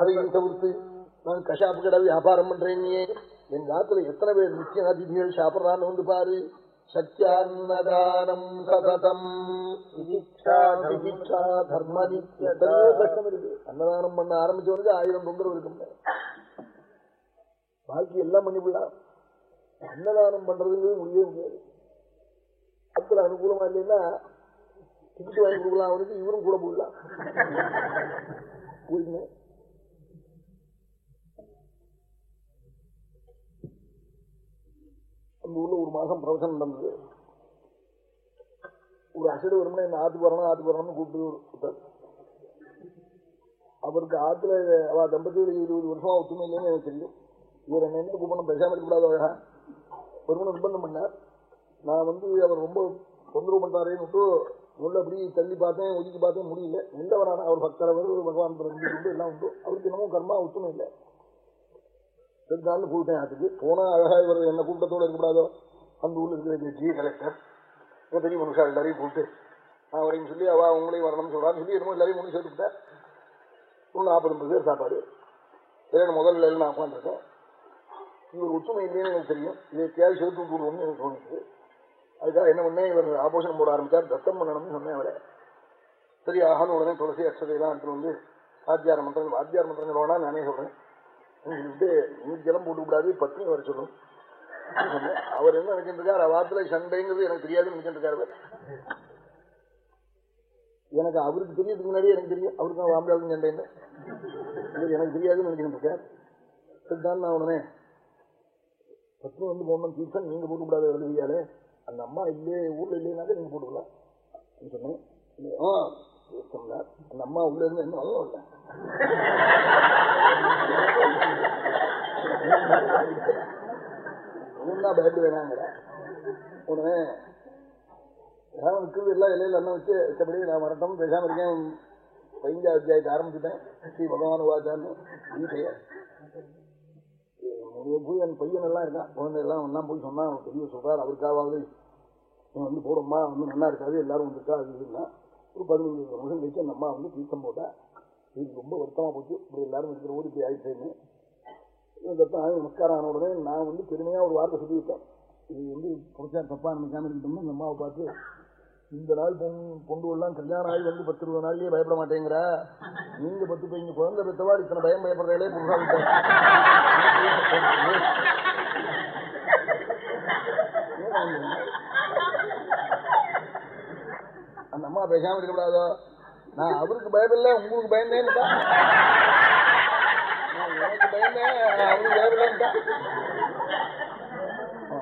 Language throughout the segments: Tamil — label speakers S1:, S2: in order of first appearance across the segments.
S1: அதையும் தவிர்த்து நான் கஷாப்பு கடை வியாபாரம் பண்றேன் என் காத்துல எத்தனை பேர் நிச்சய அதிதிகள் சாப்பிடறான்னு வந்து பாரு. சத்தியான்னதானம் சததம். தர்ம எத்தனையோ கஷ்டம் இருக்கு. அன்னதானம் பண்ண ஆரம்பிச்சவனுக்கு ஆயிரம் தொந்தரவு இருக்கும் பாக்கி எல்லாம் பண்ணிவிடலாம். அன்னதானம் பண்றதுங்கிறது முடியவே முடியாது. அத்துல அனுகூலமா இல்லைன்னா டிக்கெட் வாங்கி கொடுக்கலாம் அவனுக்கு இவரும் கூட போடலாம் போயிருந்தேன் அந்த ஊர்ல ஒரு மாசம் பிரவசனம் நடந்தது. ஒரு அசடு வரும்னா என்ன ஆத்து வரணும் ஆத்து வரணும்னு கூப்பிட்டு அவருக்கு ஆத்துல அவ தம்பதியோட இருபது வருஷமா ஒத்துமை இல்லைன்னு எனக்கு தெரியும். இவர் என்ன என்ன கூப்பிடணும் பேசாம இருக்கக்கூடாது அழகா? ஒருவனை நிர்பந்தம் பண்ணார். நான் வந்து அவர் ரொம்ப தொந்தரவு பண்றாருன்னு உள்ள அப்படி தள்ளி பார்த்தேன் ஒதுக்கி பார்த்தேன் முடியல. நின்றவரான அவர் பக்தரவர் பகவான் பிறந்து உண்டு எல்லாம் உண்டு. அவருக்கு என்னமோ கர்மா ஒத்துமே இல்லை. ரெண்டு நாள் கூப்பிட்டேன் அதுக்கு போனா அழகா இவர் என்ன கூட்டத்தோட இருக்கக்கூடாதோ? அந்த ஊர்ல இருக்கிற ஜி கலெக்டர். இங்க பெரிய மனுஷா எல்லாரையும் கூப்பிட்டு நான் வரையும் சொல்லி அவ உங்களையும் வரணும்னு சொல்றான்னு சொல்லி என்னமோ எல்லாரையும் ஒன்று சேர்த்துக்கிட்டேன் ஒரு நாற்பது ஐம்பது பேர் சாப்பாடு. ஏன்னா முதல்ல நான் உட்காந்துருக்கேன் இவர் ஒற்றுமை இல்லைன்னு எனக்கு தெரியும். இதை தேவை சேர்த்து போடுவோம்னு எனக்கு தோணுச்சு அதுக்காக என்ன பண்ணேன்? இவர் ஆபோஷனம் போட ஆரம்பிச்சார். தத்தம் பண்ணணும்னு சொன்னேன் அவரை. சரி ஆகணும் உடனே துளசி அக்ஷதையெல்லாம் எடுத்துட்டு வந்து வாத்தியார் மந்திரம் வாத்தியார் மந்திரங்கள் வேணா நானே சொல்றேன். சொல்லிட்டு நீர் ஜலம் போட்டு கூடாது பத்னி வர சொல்லும் அவர் என்ன நினைச்சிட்டு இருக்காரு? சண்டைங்கிறது எனக்கு தெரியாதுன்னு நினைச்சிட்டு இருக்காரு அவர். எனக்கு அவருக்கு தெரியறதுக்கு முன்னாடியே எனக்கு தெரியும். அவருக்கு வாம்பியாளுக்கும் சண்டைன்னு இவர் எனக்கு தெரியாதுன்னு நினைக்கிட்டு இருக்கார். சரிதான் நான் உடனே பத்னி வந்து போனோம் தீர்த்தம் நீங்க போட்டு கூடாது எழுதுவியாலே அந்த அம்மா இல்லையே ஊர்ல இல்லைனாக்க நீங்க போட்டுக்கலாம். சொன்னேன். ஆ தீர்த்தம்ல அந்த அம்மா உள்ள இருந்து என்ன அதுவும் இல்லை. ஒன்னா பயப்பட வேணாங்கிற உடனே ஏதாவது எல்லாம் இலையில அண்ணன் வச்சு மற்றபடி நான் வரட்டும் பேசாம இருக்கேன். பதினஞ்சா அத்தியாயத்தை ஆரம்பிச்சுட்டேன். ஸ்ரீ பகவான் வாச்சான்னு கீதைய போய் என் பையன் எல்லாம் இருக்கான். குழந்தை எல்லாம் ஒன்னா போய் சொன்னா அவன் பெரிய சொல்றாரு அவருக்காவது நீ வந்து போடும்மா வந்து நல்லா இருக்காது எல்லாரும் வந்துருக்கா அது இதுன்னா. ஒரு பதினஞ்சு நிமிஷம் கழிச்சு அந்த அம்மா வந்து தீர்த்தம் போட்டா இது ரொம்ப வருத்தமா போச்சு. இப்படி எல்லாரும் இருக்கிற ஓடி போய் ஆயிடுச்சேன்னு. நமஸ்காரம் ஆன உடனே நான் வந்து பெருமையா ஒரு வார்த்தை சொல்லிவிட்டேன் இது வந்து புடிச்சா தப்பா நினைக்காம இருக்கட்டும்னு அந்த அம்மாவை பார்த்து இந்த நாள் பொன் கொண்டு வரலாம் கல்யாணம் ஆகி வந்து பத்து இருபது நாள்லயே பயப்பட மாட்டேங்கிறா. நீங்க பத்து பையன் குழந்தை பெற்றவாள் இத்தனை பயம் பயப்படுறதே புதுசா அந்த அம்மா பேசாம இருக்கக்கூடாதோ நான் அவருக்கு பயமில்ல உங்களுக்கு பயந்தேன்னுட்டா நான் எனக்கு பயந்தேன் அவருக்கு பயமில்லைன்ட்டா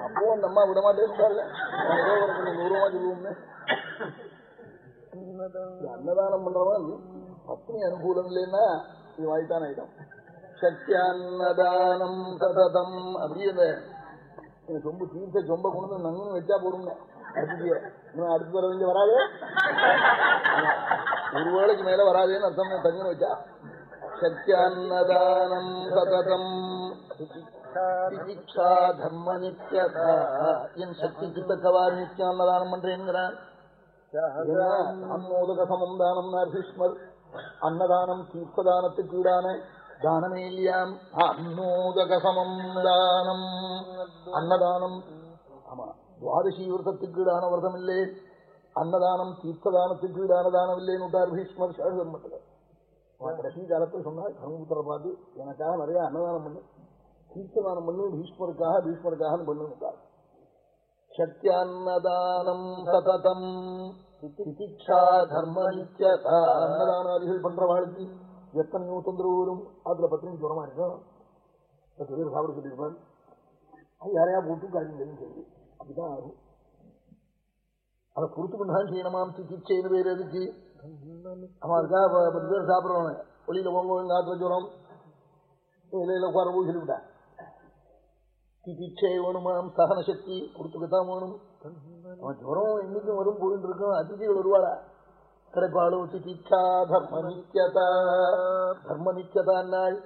S1: அப்போ அந்த அம்மா விட மாட்டேன்னு தூரமா சொல்லுவோம்னு. அன்னதானம் பண்றவன் பத்னி அனுகூலம் இல்லைன்னா இது வாய்த்தான் ஆயிடும். சத்தியான்னதானம் சததம் அப்படியே சொம்பு தீர்த்த சொம்ப கொண்டு நங்குன்னு வச்சா போடுங்க அடுத்து வர வேண்டிய வராது? ஒரு வேளைக்கு மேல வராதேன்னு அர்த்தம் தங்குன்னு வச்சா? சத்தியான்னதானம் சததம். சிகிச்சா தர்ம நித்தியதா என் சக்திக்கு தக்கவா நித்தியம் அன்னதானம் பண்றேங்கிறான் சமம் தானம் பீஷ்மர் அன்னதானம் தீர்த்ததானத்துக்கு ஈடான தானமே இல்லையாம்? அன்னோதக சமம் தானம். அன்னதானம். ஆமா. துவாதசி விரதத்துக்கு ஈடான விரதம் இல்லை அன்னதானம் தீர்த்ததானத்துக்கு ஈடான தானம் இல்லைன்னு விட்டார் பீஷ்மர் தர்மத்துல கடைசி காலத்தில் சொன்னார் தர்மபுத்திர பார்த்து எனக்காக நிறைய அன்னதானம் பண்ணு. தீர்த்ததானம் பண்ணு பீஷ்மருக்காக பீஷ்மருக்காக பண்ணுட்டார் சத்தியான்னதானம் சததம். திதிக்ஷா தர்ம நித்தியதா அன்னதானாதிகள் பண்றவாளுக்கு எத்தனையோ தொந்தரவு வரும். அதுல பத்திரிக்கை ஜுரமா இருக்கும் சாப்பிட சொல்லியிருப்பான் அது யாரையா போட்டு காரியம் தெரியும் சொல்லி. அப்படிதான் ஆகும் அதை பொறுத்து பண்ணாலும் செய்யணுமாம் சிகிச்சைன்னு பேர் எதுக்கு? அவன் இருக்கா பத்து பேர் சாப்பிடுறவன் வெளியில போங்க காத்துல ஜுரம் இலையில உட்கார போய் சொல்லிவிட்டா. சிகிச்சை வேணுமாம். சகன சக்தி கொடுத்துக்கத்தான் வேணும். அவன் ஜுரம் என்னைக்கும் வரும் போயிட்டு இருக்கும் அதிதிகள் வருவாளா? கிடைப்பாளோ சிகிச்சா தர்ம நித்தியதா. தர்ம நித்தியதான் நாள்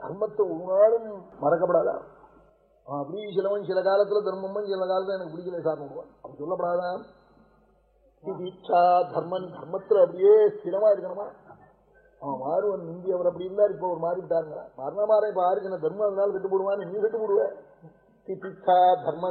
S1: தர்மத்தை ஒரு நாளும் மறக்கப்படாதான் அப்படி சிலவன் சில காலத்துல தர்மமும் சில காலத்துல எனக்கு பிடிக்கல சாப்பிடுவான் அவன் சொல்லப்படாதான் தீட்சா தர்மன் தர்மத்துல அப்படியே ஸ்திரமா இருக்கணுமா? அவன் மாறுவன் முந்தி அவர் அப்படி இருந்தார் இப்ப அவர் மாறிவிட்டாருங்க மாறினா மாற இப்ப ஆறுக்கு தர்மம் அதனால கட்டு போடுவான்னு நீ கட்டு போடுவ. திதிச்சா தர்ம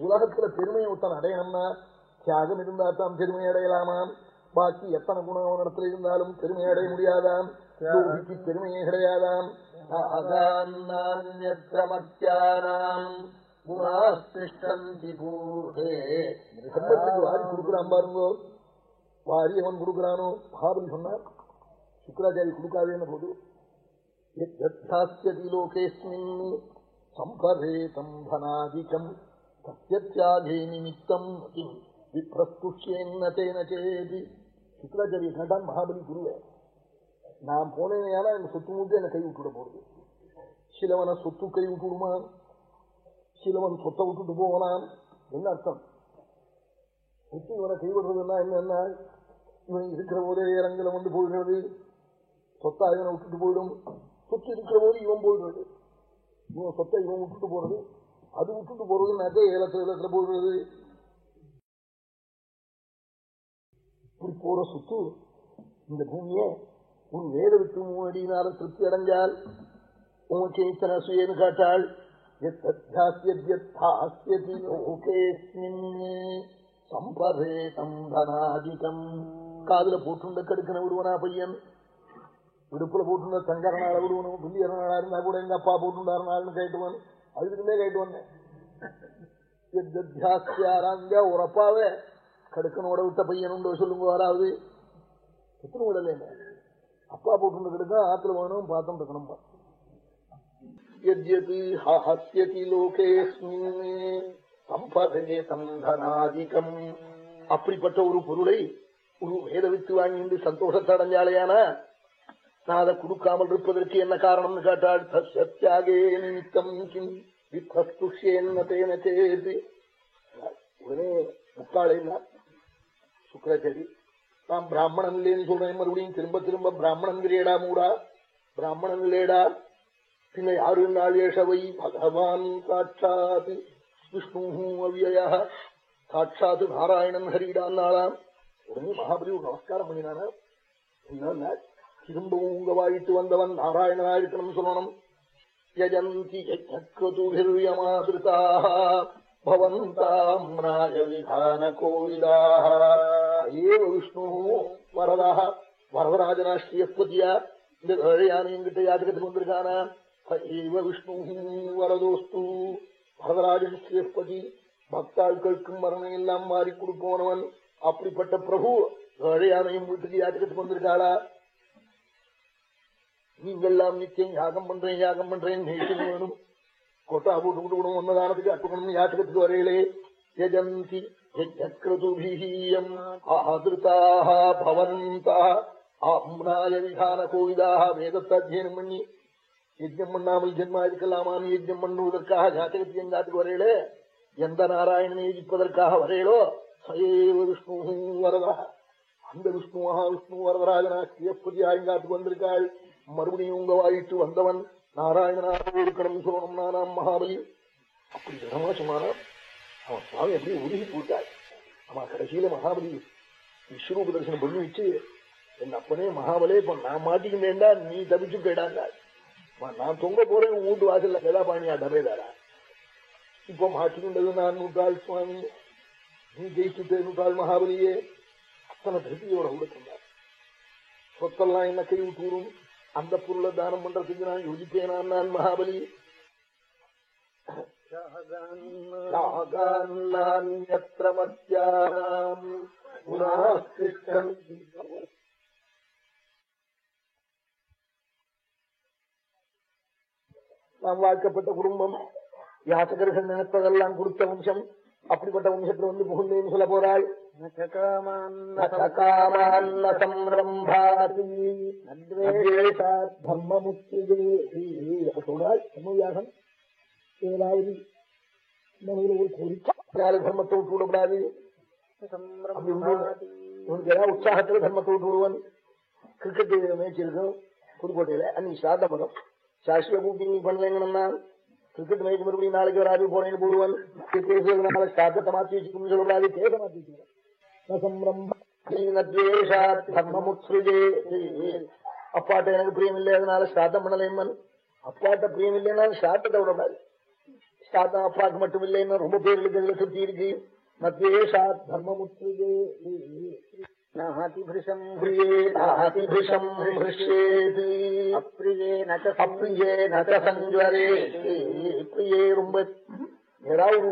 S1: உலகத்துல பெருமையை ஒருத்தன் அடையணும்னா தியாகம் இருந்தா தான் பெருமை அடையலாமாம் பாக்கி எத்தனை குணம் அவனிடத்துல இருந்தாலும் பெருமை அடைய முடியாதாம் பெருமையே கிடையாதாம். அகான்யத்திரமத்தியானாம் வாரி கொடுக்குறான் பாருங்கோ. வாரி அவன் கொடுக்குறானோ? மகாபலி சொன்னார். சுக்கராச்சாரி கொடுக்காதேன்னு போது லோகேஸ்மின் சம்பரேதம் தனாதிகம் சத்தியத்தியாகே நிமித்தம் விப்ரஸ்துஷ்யேன்ன தேன சுக்கராச்சாரிய கேட்டான் மகாபலி குருவே நான் போனேன்னா இந்த சொத்து மூட்டு என்ன கை விட்டுட போறது சிலவன சொத்து கை விட்டுடுமான் சிலவன் சொத்தை விட்டுட்டு போவனான் என்ன அர்த்தம் சொத்து இவனை கைவிடுறதுன்னா என்ன இவன் இருக்கிற போதே இறங்கல வந்து போயிடுறது சொத்தா இவனை விட்டுட்டு போயிடும் சொத்து இருக்கிற போது இவன் போயிடுறது இவன் சொத்தை இவன் விட்டுட்டு போறது அது விட்டுட்டு போறதுன்னாக்க ஏலத்துல ஏலத்துல போயிடுறது ஒரு போற சுத்து. இந்த பூமியை ஒரு வேத விட்டு திருப்தி அடைஞ்சால் உனக்கு இத்தனை சுயன்னு காட்டாள் சம்பரேதம் தனாதிகம். காதுல போட்டுண்ட கடுக்கன விடுவனா பையன். இடுப்புல போட்டுண்ட சங்கரனால விடுவனும் பில்லியரனாளா இருந்தா கூட எங்க அப்பா போட்டுண்டாருனாள்னு கேட்டுவன். அதுக்குமே கேட்டு வந்தேன். ஒரு அப்பாவே கடுக்கனோட விட்ட பையன் உண்டு சொல்லுங்க வராது எத்தனை விடல அப்பா போட்டு கிடக்க ஆத்துல வேணும் பாத்தம் இருக்கணும் அப்படிப்பட்ட ஒரு பொருளை ஒரு வேத வித்து வாங்கி சந்தோஷத்தை அடைஞ்சாலையானா நான் அதை கொடுக்காமல் இருப்பதற்கு என்ன காரணம்னு கேட்டால் சத்தியாகே நிமித்தம் கிம் வித்துஷ்யேன தேன சேது. உடனே முக்காளைனா சுக்கராச்சாரி நான் பிராமணன் இல்லேன்னு சொல்றேன். மறுபடியும் திரும்ப திரும்ப பிராமணன் கிரேடா மூடா. பிராமணன் இல்லேடா பின்ன யாரு நாளேஷவை பகவான் சாட்சாத் விஷ்ணு அவ்யய. சாட்சாத் நாராயணன் ஹரிடான் நாளாம். உடனே மகாபலி ஒரு நமஸ்காரம் பண்ணினானா? என்ன திரும்பவும் உங்க வாயிட்டு வந்தவன் நாராயணனா இருக்கணும் சொல்லணும். யஜந்தி யஜ்ஞக்ரதுபிர்யமாதிருதா பவந்தாம் ராஜவிதான கோவிதாக ஏவ விஷ்ணு வரதா வரதராஜனா ஸ்ரீயஸ்பதியா இந்த ஏழையான எங்கிட்ட யாதகத்துக்கு வந்திருக்கானா ஏவ விஷ்ணு வரதோஸ்து வரதராஜன் ஸ்ரீயஸ்பதி பக்தாட்களுக்கும் மரணம் எல்லாம் மாறி கொடுப்போனவன் அப்படிப்பட்ட பிரபு ஏழையானையும் வீட்டுக்கு யாத்திரத்துக்கு வந்திருக்காளா நீங்கெல்லாம் நிச்சயம் யாகம் பண்றேன் யாகம் பண்றேன் நேற்று வேணும் கொட்டா போட்டு விட்டு ஒன்னதானத்துக்கு அட்டுக்கணும் யாச்சகத்துக்கு வரையிலே. யஜந்தி யஜ்ஞக்ரதுபீயம் ஆதிருத்தாக பவந்தா. ஆம்னாய விதான கோவிதாக வேதத்தை அத்தியனம் பண்ணி யஜ்யம் பண்ணாமல் ஜென்மா இருக்கலாமான்னு யஜ்யம் பண்ணுவதற்காக ஜாத்தகத்து எங்காத்துக்கு வரையிலே? எந்த நாராயணனை யஜிப்பதற்காக வரையிலோ? சயேவ விஷ்ணு வரதா. அந்த விஷ்ணு மகா விஷ்ணு வரதராஜனா ஸ்ரீயப்பதி ஆயங்காத்துக்கு வந்திருக்காள்? மறுபடியும் உங்க வாயிட்டு வந்தவன் நாராயணனாக இருக்கணும் சொல்லணும் நானாம் மகாபலி அப்படி தினமா சொன்னானா அவன் சுவாமி அப்படியே உருகி போட்டாள் அவன் கடைசியில மகாபலி விஸ்வரூப தரிசனம் பண்ணி வச்சு என் அப்பனே மகாபலே இப்ப நான் மாட்டிக்கிட்டேன்டா நீ தவிச்சு கேடாங்க நான் தொங்க போறேன் வீட்டு வாசல்ல கதாபாணியா தரேதாரா இப்ப மாட்டிக்கின்றது நான் நூற்றாள் சுவாமி. நீ ஜெயிச்சுட்டே நூற்றாள் மகாபலியே. அத்தனை திருப்தியோட கொடுக்கின்றார் சொத்தெல்லாம் என்ன கை விட்டுரும் அந்த பொருளை தானம் பண்றதுக்கு நான் யோசிப்பேனா நான் மகாபலி. நாம் வாழ்க்கப்பட்ட குடும்பம் யாசகர்கள் நினைப்பதெல்லாம் கொடுத்த வம்சம் அப்படிப்பட்ட வம்சத்துல வந்து புகுந்தேன்னு சொல்ல போறாள். சமயாகம் ஏதாவது மனதில் ஒரு கோரிக்கை தர்மத்தை விட்டு விடக்கூடாது இவனுக்கு ஏதாவது உற்சாகத்துல தர்மத்தை விட்டு விடுவன் கிரிக்கெட் மேட்ச் இருக்கும் புதுக்கோட்டையில அன்னைக்கு சாத மதம் சாஸ்திர கூட்டி நீ பண்ணலங்கன்னா கிரிக்கெட் மேட்ச் மறுபடியும் நாளைக்கு வராது போனேன்னு போடுவான் பேசுறதுனால ஸ்டார்ட்டத்தை மாற்றி வச்சுக்கணும்னு சொல்லக்கூடாது பேச மாற்றி வச்சுக்கிறேன் அப்பாட்ட எனக்கு பிரியம் இல்லை அதனால ஸ்டார்த்தம் பண்ணலேம்மன் அப்பாட்ட பிரியம் இல்லைன்னா ஸ்டார்ட்டத்தை விடக்கூடாது ஸ்டார்த்தம் அப்பாவுக்கு மட்டும் இல்லைன்னு ரொம்ப பேர்களுக்கு இதுல சுத்தி இருக்கு. தர்மமுத்ருஜே
S2: நச்ச
S1: சஞ்சுவரே பிரியே ரொம்ப ஏதாவது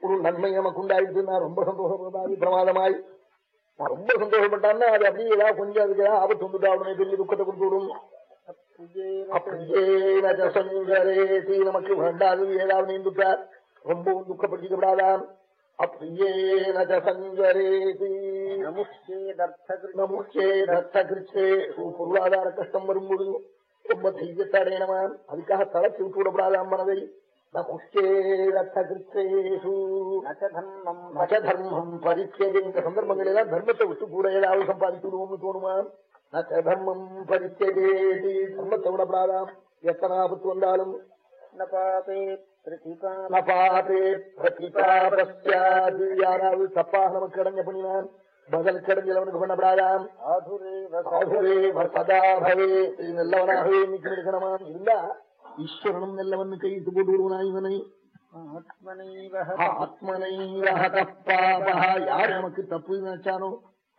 S1: ஒரு நன்மை நமக்கு உண்டாயிடுச்சுன்னா ரொம்ப சந்தோஷப்படாது பிரமாதமாய். நான் ரொம்ப சந்தோஷப்பட்டான்னா அது அப்படியே ஏதாவது கொஞ்சம் அதுக்கு ஏதாவது ஆபத்து வந்துட்டா உடனே பெரிய துக்கத்தை கொடுத்து விடும். அப்படியே நமக்கு வேண்டாது ஏதாவது நீந்துட்டார் ரொம்பவும் அப்படியே கிருச்சே பொருளாதார கஷ்டம் வரும்போது ரொம்ப தைரியத்தை அடையணுமாம் அதுக்காக தளர்ச்சி விட்டு விடப்படாதாம் மனதை தர்மம் பரிச்சேது இந்த சந்தர்ப்பங்கள் எல்லாம் தர்மத்தை விட்டு கூட ஏதாவது சம்பாதிச்சு விடுவோம்னு தோணுமாம். நச்ச தர்மம் பரிச்சேதி தர்மத்தை விடப்படாதாம். எத்தனை ஆபத்து வந்தாலும். யாராவது தப்பாக நமக்கு அடைஞ்ச பண்ணினான். பதில் கடைஞ்சல் அவனுக்கு பண்ணப்படாதாம். நல்லவனாகவே இருக்கணுமாம் இருந்தா ஈஸ்வரனும் நல்லவன் கையிட்டு போட்டு விடுவனா இவனை. யார் நமக்கு தப்பு நினைச்சானோ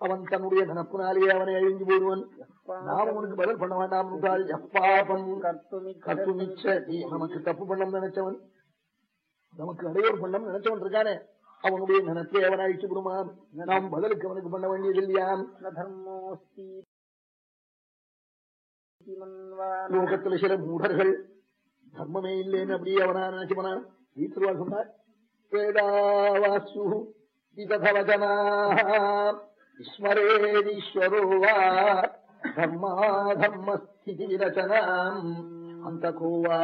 S1: அவன் தன்னுடைய நினப்பினாலே அவனை அழிஞ்சு போடுவன் நாம் அவனுக்கு பதில் பண்ண வேண்டாம் என்றால் எப்பாபம் கத்துமிச்சதி நமக்கு தப்பு பண்ணம் நினைச்சவன். நமக்கு அடையோர் பண்ணம் நினைச்சவன் இருக்கானே. அவனுடைய நினத்தை அவன் அழிச்சு விடுமான் நாம் பதிலுக்கு அவனுக்கு பண்ண வேண்டியது இல்லையாம் லோகத்துல சில மூடர்கள் தர்மமே இல்லைன்னு அப்படியே அவனா நினைச்சுவனா வீட்டுவா சொன்னார் வேதாவாசு இதவச்சனா வா தர்மா தர்மஸ்திதி விரச்சனாம் அந்த கோவா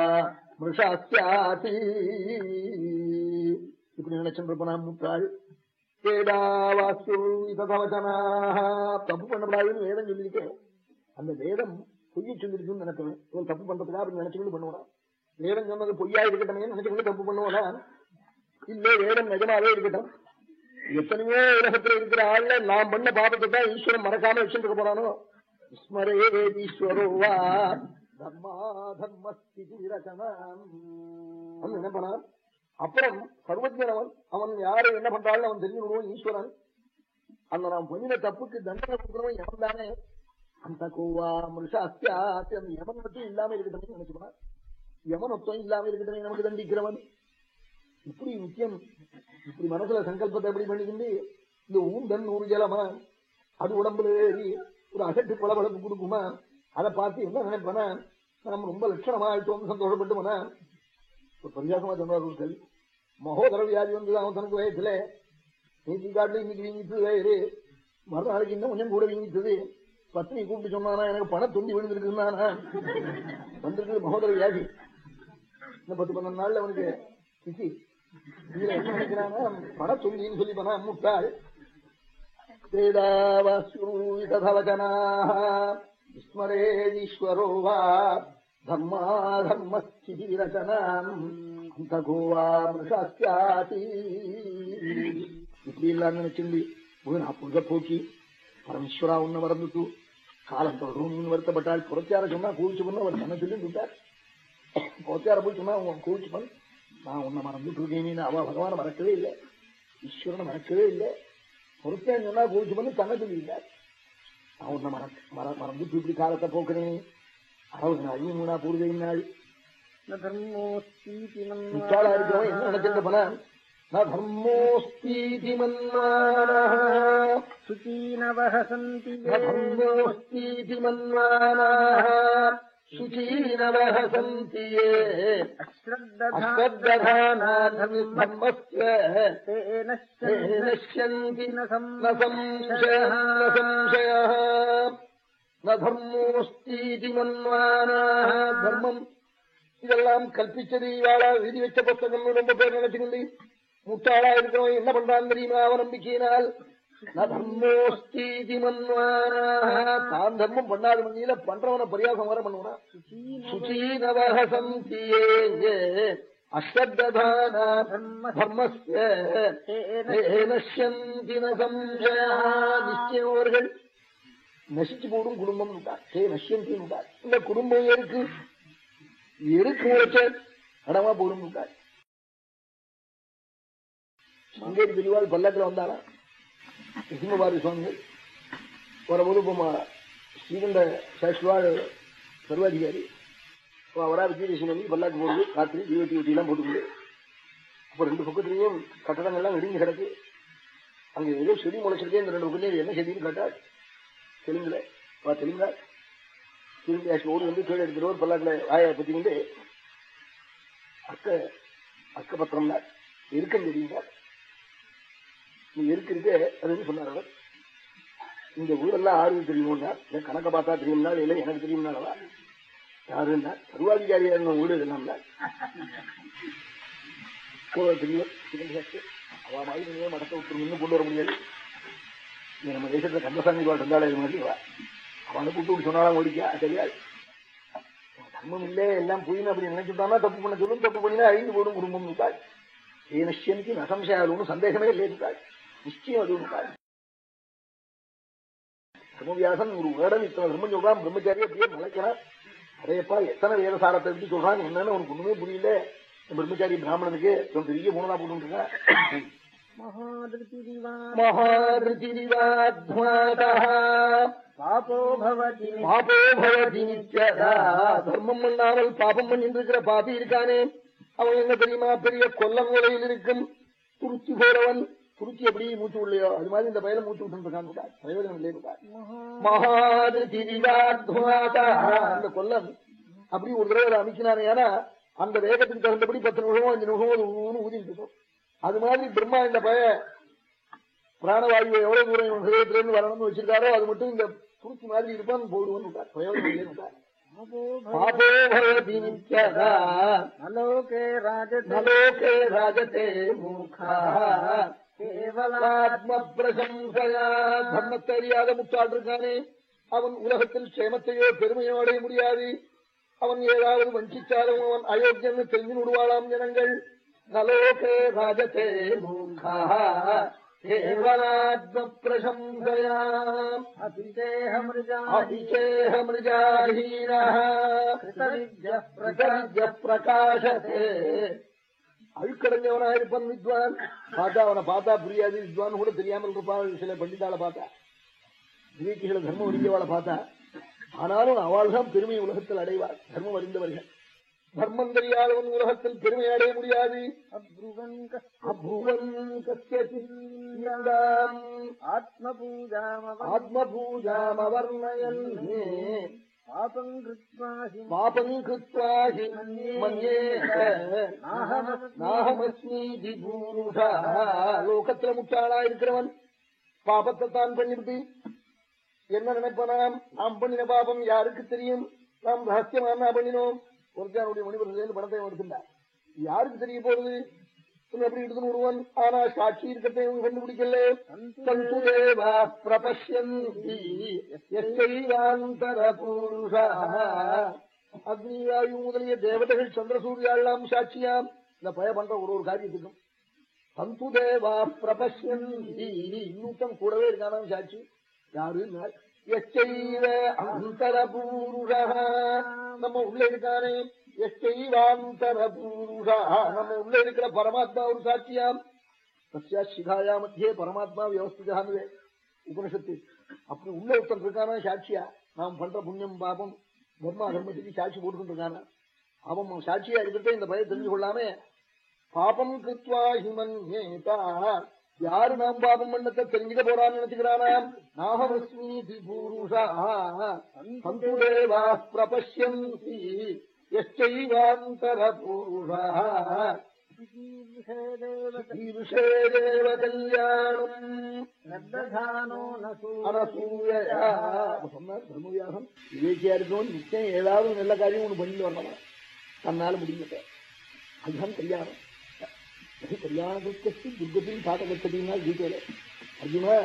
S1: இப்படி நினைச்சிருப்பனாம் முட்டாள் வேதாவாசு இதவச்சனா தப்பு பண்ணப்படாதுன்னு வேதம் சொல்லியிருக்கேன் அந்த வேதம் பொய்ய சொல்லிருக்குன்னு நினைப்பேன் தப்பு பண்றதுக்காக நினைச்சுக்கிட்டு பண்ணுவான் வேதம் சொன்னது பொய்யா இருக்கட்டும் நினைச்சுக்கிட்டு தப்பு பண்ணுவானா இல்ல வேதம் நிஜமாவே இருக்கட்டும். எத்தனையோ உலகத்துல இருக்கிற ஆள்ல நான் பண்ண பாபத்தை தான் ஈஸ்வரன் மறக்காம வச்சுட்டு போறானோ? ஸ்மரேதீஸ்வரோவா தர்மா தர்மஸ்திதி என்ன பண்ணான்? அப்புறம் சர்வஜனவன் அவன் யாரு என்ன பண்றான்னு அவன் தெரிஞ்சுக்கணும் ஈஸ்வரன். அந்த நாம் பண்ணின தப்புக்கு தண்டனை கொடுக்கிறவன் எவன் தானே? அந்த கோவா மிருஷாஸ்தியாசி அந்த எவன் மட்டும் இல்லாம இருக்கட்டும் நினைச்சுப்பான். யமனத்துவம் இல்லாம இருக்கட்டும் நமக்கு தண்டிக்கிறவன் இப்படி முக்கியம் இப்படி மனசுல சங்கல்பத்தை எப்படி பண்ணிக்கிண்டு இந்த ஊந்தன் நூறு ஜலமா அது உடம்புல ஏறி ஒரு அகட்டு பளபளப்பு கொடுக்குமா அதை பார்த்து என்ன நினைப்பனா நம்ம ரொம்ப லட்சணமா ஆயிட்டோம் சந்தோஷப்பட்டுமனா? ஒரு பரியாசமா சொன்னார்கள் மகோதர வியாதி வந்து அவன் தனக்கு வயசுல. நேற்று காட்டுல இன்னைக்கு வீங்கிட்டு வயிறு. மறுநாளைக்கு இன்னும் கொஞ்சம் கூட வீங்கிட்டது. பத்னி கூப்பிட்டு சொன்னானா எனக்கு பண துண்டி விழுந்திருக்குன்னா வந்திருக்கு மகோதர வியாதி இன்னும் பத்து பன்னெண்டு நாள்ல அவனுக்கு சிசி இதுல என்ன நினைக்கிறானா பண துண்டின்னு சொல்லி பண்ணா முட்டாள் வேதாவாசுதவச்சனா ஸ்மரேதீஸ்வரோ வா தர்மா தர்மஸ்திதி ரச்சனாம் அந்த கோவா மிருஷாஸ்யாதி இப்படி எல்லாம் நினைச்சுண்டு నా పుగపోకి పరమేశ్వర ఉన్న వరందుతూ కాలం தொடரும் வருத்தப்பட்டால் புறச்சார சொன்னா கூழ்ச்சி பண்ண அவர் தன்னை சொல்லிட்டு விட்டார் புறச்சார போய் சொன்னா உன் கூழ்ச்சி பண்ண நான் உன்னை மறந்துட்டு இருக்கேன் அவ பகவான மறக்கவே இல்லை ஈஸ்வரனை மறக்கவே இல்லை பொறுத்தேன் சொன்னா கூழ்ச்சி பண்ணி தன்னை சொல்லியிருந்தார் நான் உன்னை மறக்க மற மறந்துட்டு இப்படி காலத்தை போக்குறேன் அறுபது நாள் மூணா பூர்வை நாள் முட்டாளா இருக்கிறவன் என்ன நினைச்சிருந்த பல धर्मोऽस्तीति मन्वानः
S2: சுச்சீனவः சந்தி
S1: धर्मोऽस्तीति मन्वानः शुचीनवः सन्ति ये अश्रद्धानाथविब्रह्मस्य नश्यन्ति न संशयः न संशयः न ധർമ്മോസ്തീതി മന്വാനാഹ ധർമ്മം ഇതെല്ലാം കൽപ്പിച്ചത് ഇയാളെ എഴുതി വെച്ച പുസ്തകങ്ങൾ ரொம்ப பேர் நினைச்சுக்கொண்டு முட்டாளா இருக்கணும் என்ன பண்றான் தெரியுமா அவ நம்பிக்கையினால் தர்மோஸ்தீதி தான் தர்மம் பண்ணாத மணியில பண்றவன பரியாசம் வர பண்ணுவனா சுச்சீனவக சந்தியே அஸ்ரத்தானா நசிச்சு போடும் குடும்பம் ஹே நஷ்யந்தி இந்த குடும்பம் எருக்கு எருக்கு முளைச்ச கடமா போடும் மங்கேரி பிரிவாள் பல்லக்கில் வந்தாலாம் சிம்மபாரி சுவாமிகள் வரும்போது இப்போ ஸ்ரீகண்ட சாஸ்திரிவாள் சர்வாதிகாரி. அப்ப அவரா விஜயதசமி அன்னைக்கு பல்லாக்கு போடுது ராத்திரி தீவட்டி ஊட்டி எல்லாம் போட்டுக்கிட்டு அப்போ ரெண்டு பக்கத்துலயும் கட்டடங்கள்லாம் இடிஞ்சு கிடக்கு. அங்க ஏதோ செடி முளைச்சிருக்கே இந்த ரெண்டு பக்கத்துலயும் என்ன செடின்னு கேட்டா தெலுங்குல. வா தெலுங்கா. திரும்பி ஆச்சு ஓடி வந்து கீழே எடுத்துட்டு ஒரு பல்லாக்குல வாயை பத்திக்கிட்டு அக்க அக்க பத்திரம்னா இருக்கன்னு தெரியுங்கிறார் நீ இருக்கு அதுன்னு சொன்னார் அவர்? இந்த ஊரெல்லாம் ஆறு தெரியும்னா இல்ல கணக்கை பார்த்தா தெரியும்னா இல்ல எனக்கு தெரியும்னாலவா? யாருன்னா சர்வாதிகாரியா வீடு ஊடு இதெல்லாம் தெரியும்? அவ மாதிரி மடத்தை விட்டு நின்று கொண்டு வர முடியாது. இங்க நம்ம தேசத்துல கந்தசாமி பாட்டு இருந்தாலே இது மாதிரி வா. அவனை கூப்பிட்டு சொன்னாலும் ஓடிக்கா தெரியாது. தர்மம் இல்லே எல்லாம் புரியும் அப்படி நினைச்சுட்டானா தப்பு பண்ண சொல்லும் தப்பு பண்ணினா அழிந்து போடும் குடும்பம் இருக்காள் ஏ நிச்சயனுக்கு நசம்சாலும் சந்தேகமே இல்லை இருக்காள் நிச்சயம் அது இருக்காள் பிரம்மவியாசன் ஒரு வேடம் இத்தனை பிரம்ம சொல்றான் பிரம்மச்சாரி அப்படியே மலைக்கிறான் அடையப்பா எத்தனை வேதசாரத்தை எப்படி சொல்றான் என்னன்னு உனக்கு ஒண்ணுமே புரியல பிரம்மச்சாரி பிராமணனுக்கு பெரிய மூணதா போட்டு நித்யதா தர்மம் பண்ணாமல் பாபம் பண்ணிட்டு இருக்கிற பாபி இருக்கானே அவன் என்ன தெரியுமா பெரிய கொல்லம் நிலையில் இருக்கும் துருச்சி போறவன் துருச்சி எப்படி மூச்சு உள்ளையோ அது மாதிரி இந்த பயில மூச்சு விட்டு. பிரயோஜனம் இல்லை கூட. மகாதிரிவாத்மாதா அந்த கொல்லன் அப்படி ஒரு தடவை அமைக்கினானே ஏன்னா அந்த வேகத்துக்கு தகுந்தபடி பத்து நிமிஷமோ அஞ்சு நிமிஷமோ ஊதிட்டு இருக்கும். அது மாதிரி பிரம்மா இந்த பய பிராணவாயுவை எவ்வளவு தூரம் இவன் ஹிரதயத்திலிருந்து வரணும்னு வச்சிருக்காரோ அது மட்டும் இந்த துருச்சி மாதிரி இருப்பான் விட்டார் பிரயோஜனம் விட்டார் பாபோ பவதி நித்யதா.
S2: நலோகே ராஜதே.
S1: நலோகே ராஜதே பிரசம்சையா தர்மத்தை அறியாத முட்டாள் இருக்கானே? அவன் உலகத்தில் க்ஷேமத்தையோ பெருமையோ அடைய முடியாது. அவன் ஏதாவது வஞ்சிச்சாலும் அவன் அயோக்கியன்னு தெரிஞ்சு விடுவாளாம் ஜனங்கள். நலோகே ராஜதே
S2: கிருதவித்ய
S1: பிரகாச அழுக்கடைஞ்சவனா இருப்பான் வித்வான். பார்த்தா அவனை பார்த்தா புரியாது. வித்வான் கூட தெரியாமல் இருப்பான். சில பண்டிதால பார்த்தா. விவேக்கிகளை தர்மம் அறிந்தவாளை பார்த்தா. ஆனாலும் அவள் தான் பெருமை உலகத்தில் அடைவார் தர்மம் அறிந்தவர்கள். தர்மம் தெரியாதவன் உலகத்தில் பெருமை அடைய முடியாது.
S2: அப்ருவன் பாபம் கிருத்வா ஹி
S1: மன்யே நாகமஸ்மி பூருஷா லோகத்துல முட்டாளா இருக்கிறவன் பாபத்தை தான் பண்ணிவிட்டு என்ன நினைப்பனாம் நாம்? பண்ணின பாபம் யாருக்கு தெரியும்? நாம் ரகசியமா பண்ணினோம்? ஒருத்தனுடைய மணிபுரத்திலிருந்து பணத்தை எடுத்துட்டார் யாருக்கு தெரிய இவன் எப்படி எடுத்துன்னு விடுவான் ஆனா சாட்சி இருக்கத்தை இவன் கண்டுபிடிக்கல சந்து தேவா புருஷா அக்னிவாயு முதலிய தேவதைகள் சந்திரசூரியாலாம் சாட்சியாம். இந்த பய பண்ற ஒரு ஒரு காரியத்துக்கும் சந்து தேவா பிரபஷ்யந்தி இன்னும் கூடவே இருக்கானாம் சாட்சி. யாரு? எச்சைவ அந்தர நம்ம உள்ள இருக்கானே. நம்ம உள்ள இருக்கிற பரமாத்மா ஒரு சாட்சியாம். சத்யா சிகாயா மத்தியே பரமாத்மா வியவஸ்திதான்னு உபனிஷத்து. அப்படி உள்ள ஒருத்தன் இருக்கானா சாட்சியா? நாம் பண்ற புண்ணியம் பாபம் தர்மா தர்மத்துக்கு சாட்சி போட்டுக்கிட்டு இருக்கானா அவன் சாட்சியா இருக்கிறதே இந்த பயம் தெரிஞ்சு கொள்ளாமே பாபம் கிருத்வா ஹிமன்யேதா யாரு நாம் பாபம் பண்ணத்தை தெரிஞ்சுக்க போறான்னு நினைச்சுக்கிறானாம் நாகமஸ்மீதி பூருஷா சந்துதேவா பிரபஷ்யந்தி. ஈருஷேதேவ கல்யாணம்
S2: நர்ததானோ நசூ
S1: அனசூயா சொன்னார் தர்மவியாசம் விவேக்கியா இருக்கவன் நிச்சயம் ஏதாவது நல்ல காரியம் ஒண்ணு பண்ணிட்டு வரணும் தன்னால முடியல அதுதான் கல்யாணம் கல்யாணத்துக்கு துர்கத்தின் காட்ட கட்டடினா கீதையில அர்ஜுனா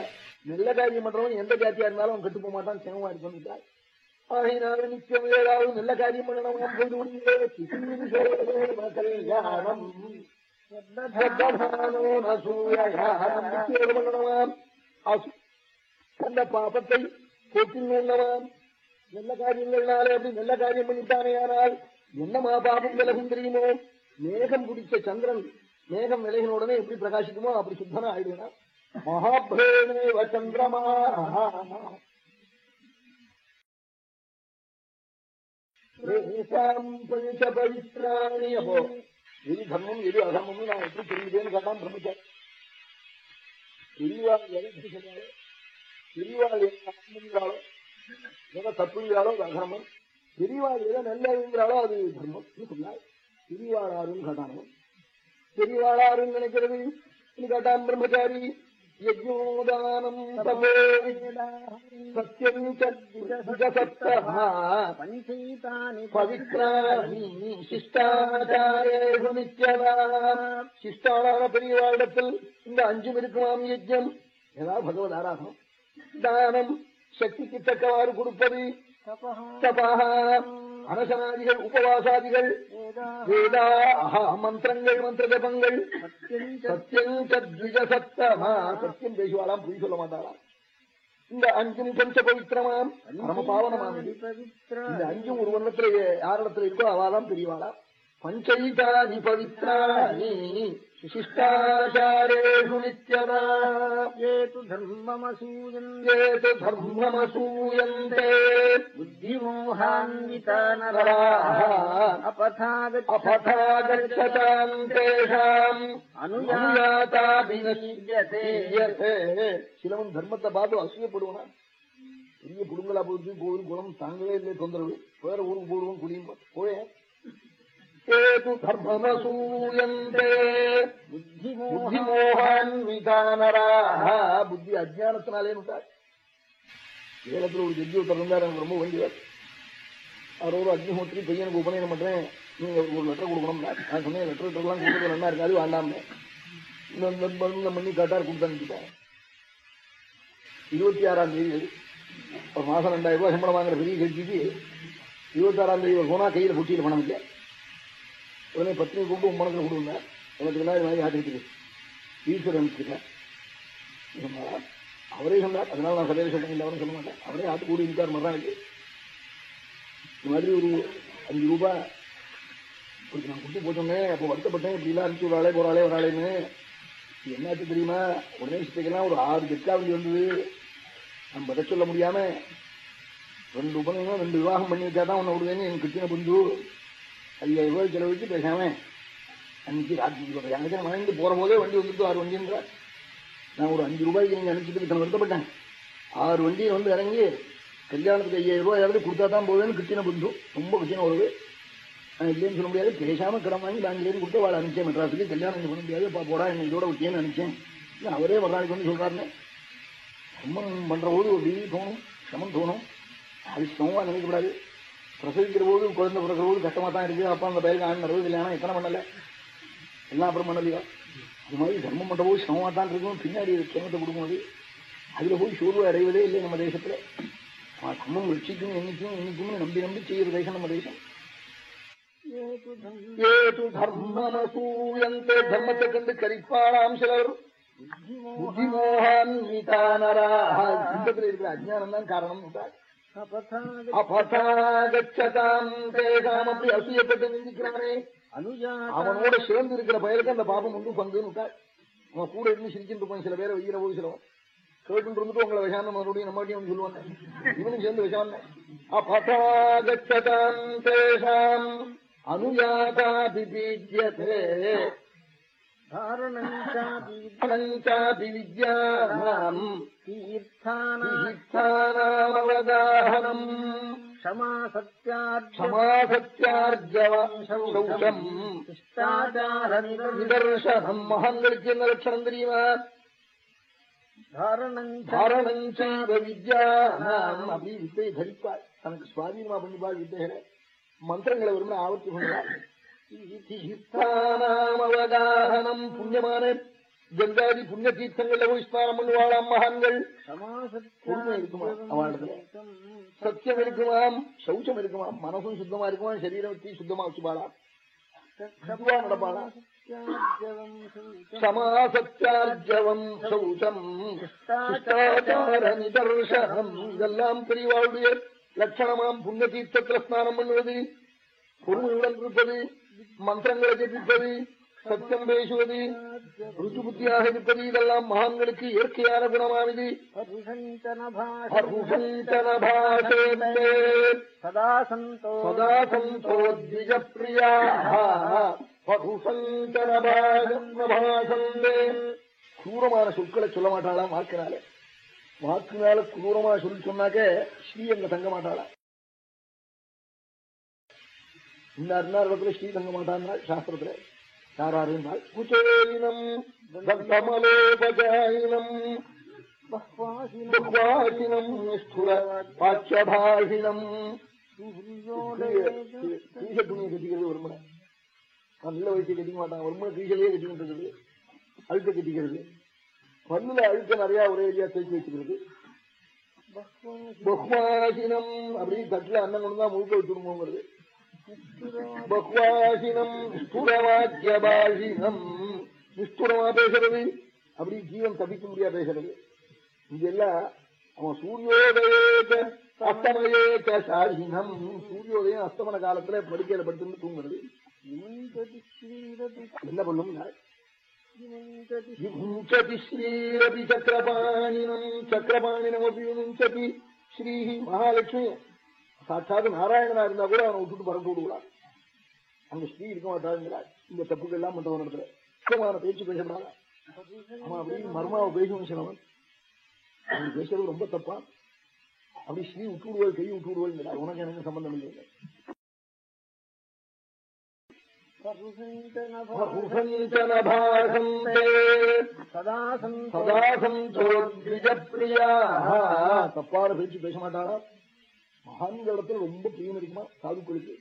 S1: நல்ல காரியம் பண்றவன் எந்த ஜாத்தியா இருந்தாலும் அவன் கெட்டு போக மாட்டான் சேமமா இருக்கணும் ஆகினாலும் நிச்சயம் ஏதாவது நல்ல காரியம் பண்ணணும். போது முடியுங்களே கல்யாணம் பண்ணணுமாம். அந்த பாபத்தை போக்கினவாம் நல்ல காரியங்கள்னாலே அப்படி நல்ல காரியம் பண்ணிட்டானே ஆனால் என்னமா பாபம் விலகும் தெரியுமோ? மேகம் பிடிச்ச சந்திரன் மேகம் விலகின உடனே எப்படி பிரகாசிக்குமோ அப்படி சுத்தனா ஆயிடுனா மகாபிரேணேவ சந்திரமா. பவித்ராணி அப்போ எது தர்மம் எது அதர்மம்னு நான் எப்படி தெரியுதேன்னு கேட்டான் பிரம்மச்சாரி பெரியவாள் எதை எப்படி பெரியவாள் எதை எதை தப்புங்கிறாளோ அது அகரமம் பெரியவாள் எதை நல்லதுங்கிறாளோ அது தர்மம் சொன்னாள் பெரியவாளாருன்னு கேட்டானோ பெரியவாளாருன்னு நினைக்கிறது கேட்டான் பிரம்மச்சாரி. யஜ்ஞோதானம் சத்தியம்
S2: பஞ்சைதானி
S1: பவித்ராணி சிஷ்டாச்சாரேஷு நித்யதா சிஷ்டாளான பெரியவாரிடத்தில் இந்த அஞ்சும் இருக்குமாம் யஜ்யம் ஏதாவது பகவத் ஆராதனம் தானம் சக்திக்கு தக்கவாறு கொடுப்பது தபா அனசனாதிகள் உபவாசாதிகள் வேதா அஹா, மந்திரங்கள் மந்திர ஜபங்கள் சத்தியம் சத்விஜ சத்தியம் பேசுவாளாம் பொய் சொல்ல மாட்டாளாம். இந்த அஞ்சும் பஞ்ச பவித்திரமாம் பரம பாவனமானது இந்த அஞ்சும் ஒரு வருடத்துல யாரிடத்துல இருக்கோ அவாதான் பெரியவாளா பஞ்சைதானி பவித்ராணி சிஷ்டாச்சாரேஷு நித்யதா
S2: ஏது தர்மமசூயன்
S1: ஏது தர்மமசூயந்தே
S2: புத்திமோகான்விதா
S1: நராः அபதாகச்சதாம் தேஷாம்
S2: அனுயாதாபிநீயதே
S1: அனுயாதாபிநீயதே சிலவன் தர்மத்தை பார்த்து அசூயப்படுவானா பெரிய குடுங்களா போச்சு கோவில் குளம் தாங்கவே இல்லை தொந்தரவு. வேற ஊருக்கு போடுவோம் குடியும் போய. ஏது தர்மமசூயந்தே புத்திமோகான் விதானராக புத்தி அஜானத்தினாலே விட்டார் வேலத்துல ஒரு ஜட்ஜி ஒருத்தர் இருந்தார் எனக்கு ரொம்ப வேண்டியவர் அவர் ஒரு அக்னிஹோத்திரி பையனுக்கு உபநயனம் பண்றேன் நீங்க ஒரு லெட்டர் கொடுக்கணும் நான் சொன்னேன் லெட்டர் லெட்டர்லாம் கொடுக்கறது நல்லா இருக்காது வேண்டாமே இந்த இந்த மருந்து பண்ணி கேட்டார் கொடுத்து அனுப்பிட்டேன் இருபத்தி ஆறாம் தேதி ஒரு மாசம் ரெண்டாயிரம் ரூபாய் சம்பளம் வாங்குற பெரிய கட்சிக்கு இருபத்தாறாம் தேதி போனா கையில குட்டியில் பணம் இல்லை உடனே பத்தினி கூப்பிட்டு உம்மனத்தில் கொடுங்க. உனக்கு எல்லாம் இது மாதிரி ஆட்டிக்கிட்டு ஈஸ்வரன் அனுப்பிச்சிட்டேன். அவரே சொன்னார். அதனால நான் சரியாக சொல்றேன். அவரும் சொல்ல மாட்டேன் அவரே ஆட்டு கூடி இருக்கார் மறுநாளைக்கு இந்த மாதிரி ஒரு அஞ்சு ரூபாய் இப்படி நான் கொடுத்து போட்டோன்னே அப்போ வருத்தப்பட்டேன். இப்படிலாம் அனுப்பிச்சு ஒரு ஆளே ஒரு ஆளே ஒரு ஆளேன்னு என்னாச்சு தெரியுமா? உடனே சித்தைக்கெல்லாம் ஒரு ஆறு தெற்காவதி வந்தது. நம்ம பதில் சொல்ல முடியாம ரெண்டு உபநயம் ரெண்டு விவாகம் பண்ணி வச்சாதான் உன்னை விடுவேன்னு என் கிருஷ்ண புந்து. ஐயாயிரம் ரூபாய் செலவழிச்சு பேசாம அன்னைக்கு ராத்திரி சொல்றேன் அன்னைக்கு போற போதே வண்டி வந்துட்டு ஆறு வண்டின்றார் நான் ஒரு அஞ்சு ரூபாய்க்கு நீங்க அனுப்பிச்சிட்டு இத்தனை வருத்தப்பட்டேன். ஆறு வண்டியை வந்து இறங்கி கல்யாணத்துக்கு ஐயாயிரம் ரூபாய் யாராவது கொடுத்தா தான் போவேன்னு கிட்டின புந்து ரொம்ப கிட்டின வருது நான் இல்லைன்னு சொல்ல முடியாது. பேசாம கடன் வாங்கி பேங்க்லேருந்து கொடுத்து வாழ அனுப்பிச்சேன். மெட்ராஸுக்கு கல்யாணம் பண்ண முடியாது. பா போடா என்ன இதோட விட்டேன்னு அனுப்பிச்சேன். அவரே வர்றாளுக்கு வந்து சொல்றாருன்னு. சம்மன் பண்ற போது ஒரு வீதி தோணும் சமம் தோணும். அது சமமாக நினைக்கக்கூடாது. பிரசவிக்கிற போது குழந்தை பிறக்கிற போது கஷ்டமா தான் இருக்கு. அப்பா அந்த பயிருக்கு ஆண் நடவு கல்யாணம் எத்தனை பண்ணல? எல்லாம் அப்புறம் பண்ணலையா? அது மாதிரி தர்மம் பண்ற போது சமமா தான் இருக்கும் பின்னாடி கிரமத்தை கொடுக்கும்போது அதுல போய் சோர்வு அடைவதே இல்லை நம்ம தேசத்துல. தர்மம் ரட்சிக்கும் என்னைக்கும் என்னைக்கும் நம்பி நம்பி செய்யற தேசம் நம்ம தேசம். தர்மத்தை கண்டு கரிப்பாளாம் சிலர். புத்திமோகான் இருக்கிற அஜ்ஞானம் தான் காரணம் என்றார். அபதாகச்சதாம் தேகாம் அப்படி அசூயப்பட்டு நிந்திக்கிறானே. அவனோட சேர்ந்து இருக்கிற பயலுக்கு அந்த பாபம் வந்து பங்குன்னு. அவன் கூட இருந்து சிரிச்சுட்டு இருப்பான் சில பேரை வைக்கிற போது சிலவன். கேட்டு இருந்துட்டு உங்களை விஷான மறுபடியும் நம்மகிட்டையும் சொல்லுவாங்க. இவனும் சேர்ந்து விஷான அபதாகச்சதாம் தேஷாம் அனுயாதாபிபீஜ்யதே வித்யானாம் என்ன லட்சணம் தெரியுமா தனக்கு சுவாதீனமா பண்ணிப்பாள் வித்தைகளை மந்திரங்களை தீர்த்தானாமவகாஹனம் புண்ணியமான கங்காதி புண்ணிய தீர்த்தங்கள்ல போய் ஸ்நானம் பண்ணுவாளாம் மகான்கள் பொறுமை இருக்குமா அவளிடத்துல சத்தியம் இருக்குமாம் சௌச்சம் இருக்குமாம் மனசும் சுத்தமா இருக்குமாம் சரீரத்தையும் சுத்தமா வச்சுப்பாளாம் இதுவா நடப்பாளா சௌச்சம் நிதர்சனம் இதெல்லாம் பெரியவாளுடைய லட்சணமாம் புண்ணிய தீர்த்தத்துல ஸ்நானம் பண்ணுவது பொறுமையுடன் இருப்பது மந்திரங்களை ஜபிப்பது சத்தியம் பேசுவது ருச்சு புத்தியாக இருப்பது இதெல்லாம் மகான்களுக்கு இயற்கையான குணமானது.
S2: சதா
S1: சந்தோஜ பிரியா குரூரமான சொற்களை சொல்ல மாட்டாளா வாக்கினாலே வாக்குனால குரூரமான சொல்லி சொன்னாக்க ஸ்ரீ அங்க தங்க மாட்டாளா இன்னார் இன்னார் இடத்துல ஸ்ரீ தங்க சாஸ்திரத்துல யாராருந்தால் குச்சேலினம் கமலோபஜாயினம் பக்வாசினம் பாட்சபாஷினம் கீழ துணியை கட்டிக்கிறது ஒரு முறை நல்ல வயசை கட்டிக்க மாட்டான். ஒரு முறை கீழே கட்டிக்கிட்டு அழுக்க கட்டிக்கிறது. பல்லுல அழுக்க நிறைய ஒரே ஏரியா தேய்ச்சி வச்சுக்கிறது. பஹ்வாசினம் அப்படி தட்டுல அண்ணன் கொண்டு தான் முழுக்க வச்சுருமோங்கிறது பஹ்வாசினம் நிஷ்டுரவாக்கியபாஷினம் நிஷ்டுரமா பேசுறது? அப்படி ஜீவன் தப்பிக்க முடியா பேசுறது? இதெல்லாம் அவன் சூரியோதயேத அஸ்தமயேக சாகினம் சூரியோதயம் அஸ்தமன காலத்துல படுக்கையில படுத்துன்னு தூங்குறது. என்ன பண்ணும்? சக்கரபாணினம். சக்கரபாணினமபி விமுஞ்சதி ஸ்ரீ மகாலட்சுமி. சாட்சாத் நாராயணனா இருந்தா கூட அவனை விட்டுட்டு பறந்து விடுவான். அங்க ஸ்ரீ இருக்க மாட்டாங்கிறார் இந்த தப்புகள் எல்லாம் பண்றவன் இடத்துல. சுத்தமான பேச்சு பேசுறாங்க அவன் அப்படி மர்மாவை சிலவன் அவன் பேசுறது ரொம்ப தப்பா? அப்படி ஸ்ரீ விட்டு விடுவாள் கை விட்டு விடுவாள் உனக்கு எனக்கு சம்பந்தம் இல்லை தப்பான பேச்சு பேச மாட்டாரா? மகான்களிடத்துல ரொம்ப பிரியம் இருக்குமா? சாதுக்களுக்கு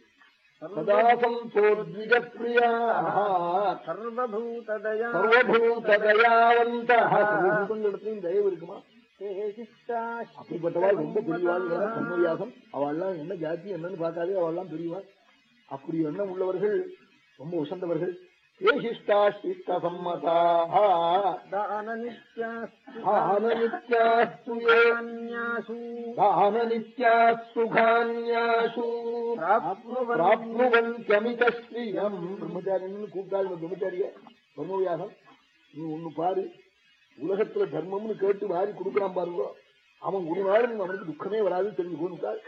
S1: சதா சந்தோஜப்பிரியா
S2: சர்வபூததயா
S1: சர்வபூததயாவந்த சர்வபூதங்களிடத்திலையும் தயவு இருக்குமா? அப்படிப்பட்டவாள் ரொம்ப பெரியவாள் சண்முகியாசம் அவள்லாம் என்ன ஜாதி என்னன்னு பார்க்காதே அவள்லாம் பெரியவாள் அப்படி எண்ணம் உள்ளவர்கள் ரொம்ப உசந்தவர்கள். ஏசிஷ்டா சிஷ்ட சம்மதா தானநித்யாஸ்து தானநித்யாசுகான்யாசு பிராப்னுவந்தியமித ஸ்ரீயம் பிரம்மச்சாரியன்னு கூப்பிட்டாள் பிரம்மச்சாரிய? பிரம்மவியாசம் நீ ஒண்ணு பாரு. உலகத்துல தர்மம்னு கேட்டு வாரி கொடுக்குறான் பாருங்க. அவன் ஒரு நாளும் அவனுக்கு துக்கமே வராது தெரிஞ்சு போனுட்டாள்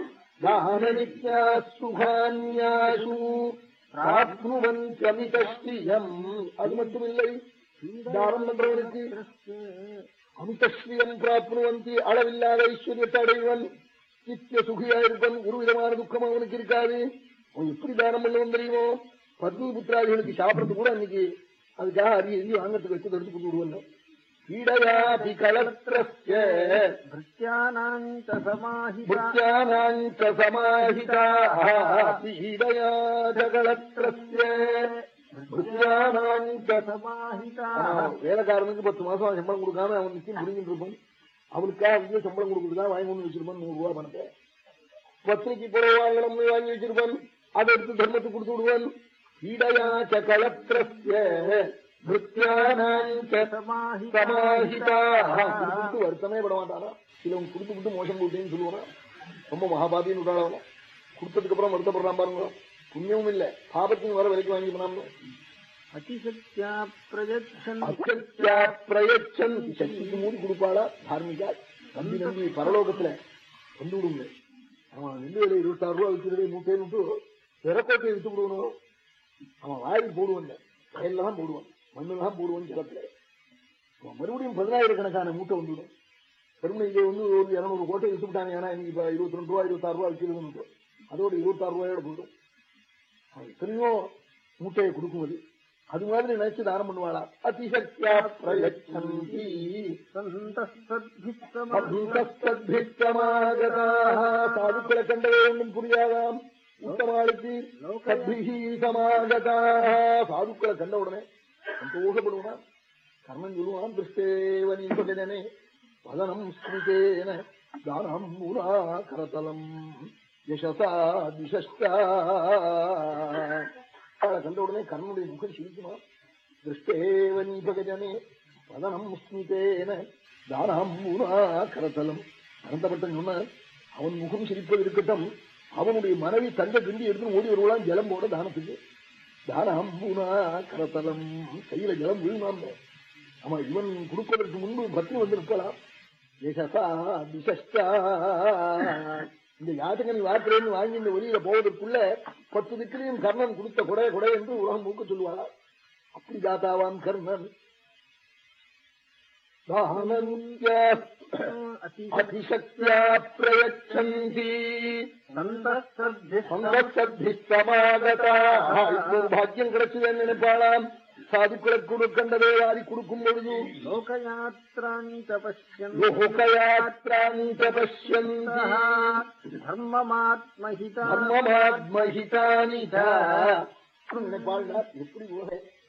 S1: தானநித்யாசுகான்யாசு பிராப்னுவந்தியமிதஸ்ரீயம் அது மட்டுமில்லை தானம் பண்றவனுக்கு அமிதஸ்ரீயம் பிராப்னுவந்தி அளவில்லாத ஐஸ்வர்யத்தை அடைவன் நித்திய சுகியா இருப்பன் ஒரு விதமான துக்கம் அவனுக்கு இருக்காது. அவன் எப்படி தானம் பண்ணுவன் தெரியுமோ? பத்னி புத்திராதிகளுக்கு சாப்பிடறது கூட அன்னைக்கு அதுக்காக அரிய வாங்கறதுக்கு வச்சு தடுத்து கொண்டு விடுவாங்க வேலைக்காரனுக்கு பத்து மாசம் சம்பளம் கொடுக்காம அவன் நிச்சயம் முடிஞ்சிட்டு இருப்பான் அவனுக்காக வந்து சம்பளம் கொடுக்குறதா வாங்கி கொண்டு வச்சிருப்பான் நூறு ரூபாய் பணத்தை பத்திரிக்கை புடவை வாங்கணும்னு வாங்கி வச்சிருப்பான் அதை எடுத்து தர்மத்துக்கு கொடுத்து விடுவான் பீடயா சகலத்திரஸ்ய கொடுத்து வருத்தமே பட மாட்டானா சிலவன் கொடுத்து விட்டு மோசம் போட்டேன்னு சொல்லுவானா ரொம்ப மகாபாபின்னு விட்டாளவன கொடுத்ததுக்கு அப்புறம் வருத்தப்படுறான் பாருங்க புண்ணியமும் இல்ல. பாபத்தையும் வர விலைக்கு வாங்கி பண்ணாம
S2: அதிசக்தியா பிரயச்சன்.
S1: சக்திக்கு மூடி கொடுப்பாளா? தார்மிகா? நம்பி நம்பி பரலோகத்துல வந்து விடுங்க. அவன் நெல்லு விலை இருபத்தாறு ரூபா விற்கிறது நூற்றே நூற்று பிறக்கோட்டையை வித்து அவன் வாயில் போடுவான். வயல்ல தான் போடுவான். மண்ணுல தான் போடுவான் ஜலத்துல மறுபடியும் பதினாயிரக்கணக்கான மூட்டை வந்துவிடும் பெருமையிலே வந்து ஒரு இருநூறு கோட்டை வித்து விட்டாங்க. ஏன்னா இன்னைக்கு இப்ப இருபத்தி ரெண்டு ரூபா இருபத்தாறு ரூபா விற்கிறது அதோட இருபத்தாறு ரூபாயோட போயிடும் எத்தனையோ மூட்டையை கொடுக்கும் அது மாதிரி நினைச்சு தானம் பண்ணுவாளா? அதிசக்தியா பிரயச்சந்தி. சாதுக்களை கண்டவே ஒன்றும் புரியாதாம். உத்தமாளுக்கு சாதுக்களை கண்ட உடனே சந்தோஷப்படுவான் கர்ணன் சொல்லுவான் திருஷ்டேவனி நீபகஜனே பதனம் ஸ்மிதேன தானம் மூலா கரதலம் யசசா திசஸ்தா கண்ட உடனே கர்ணனுடைய முகம் சிரிக்குமா? திருஷ்டேவனி பகஜனே பதனம் ஸ்மிதேன தானம் மூலா கரதலம் அனந்தப்பட்டன் சொன்ன அவன் முகம் சிரிப்பது இருக்கட்டும் அவனுடைய மனைவி தங்க கிண்டி எடுத்து ஓடி வருவான் ஜலம் போட தானத்துக்கு. தானம் பூனா கரத்தலம். கையில ஜலம் விழுமாம் ஆமா இவன் கொடுப்பதற்கு முன்பு பத்னி வந்து நிற்கலாம் இந்த யாத்தகன் வாக்குறேன்னு வாங்கி இந்த வெளியில போவதற்குள்ள பத்து திக்கிலையும் கர்ணன் கொடுத்த கொடை கொடை என்று உலகம் மூக்க சொல்லுவாளா? அப்படி தாத்தாவான் கர்ணன். தானந்தியா அதிசக்தியா பிரயச்சந்தி பாக்கியம் கிடைச்சதுன்னு நினைப்பாளாம் சாதுக்களை கொடு கண்டதே வாரி கொடுக்கும் பொழுது
S2: லோகயாத்ராந்த பசியன்
S1: லோகயாத்ராந்த பசியந்தி
S2: தர்மமாத்மஹிதா
S1: தர்மமாத்மஹிதானி நினைப்பாள்டா எப்படி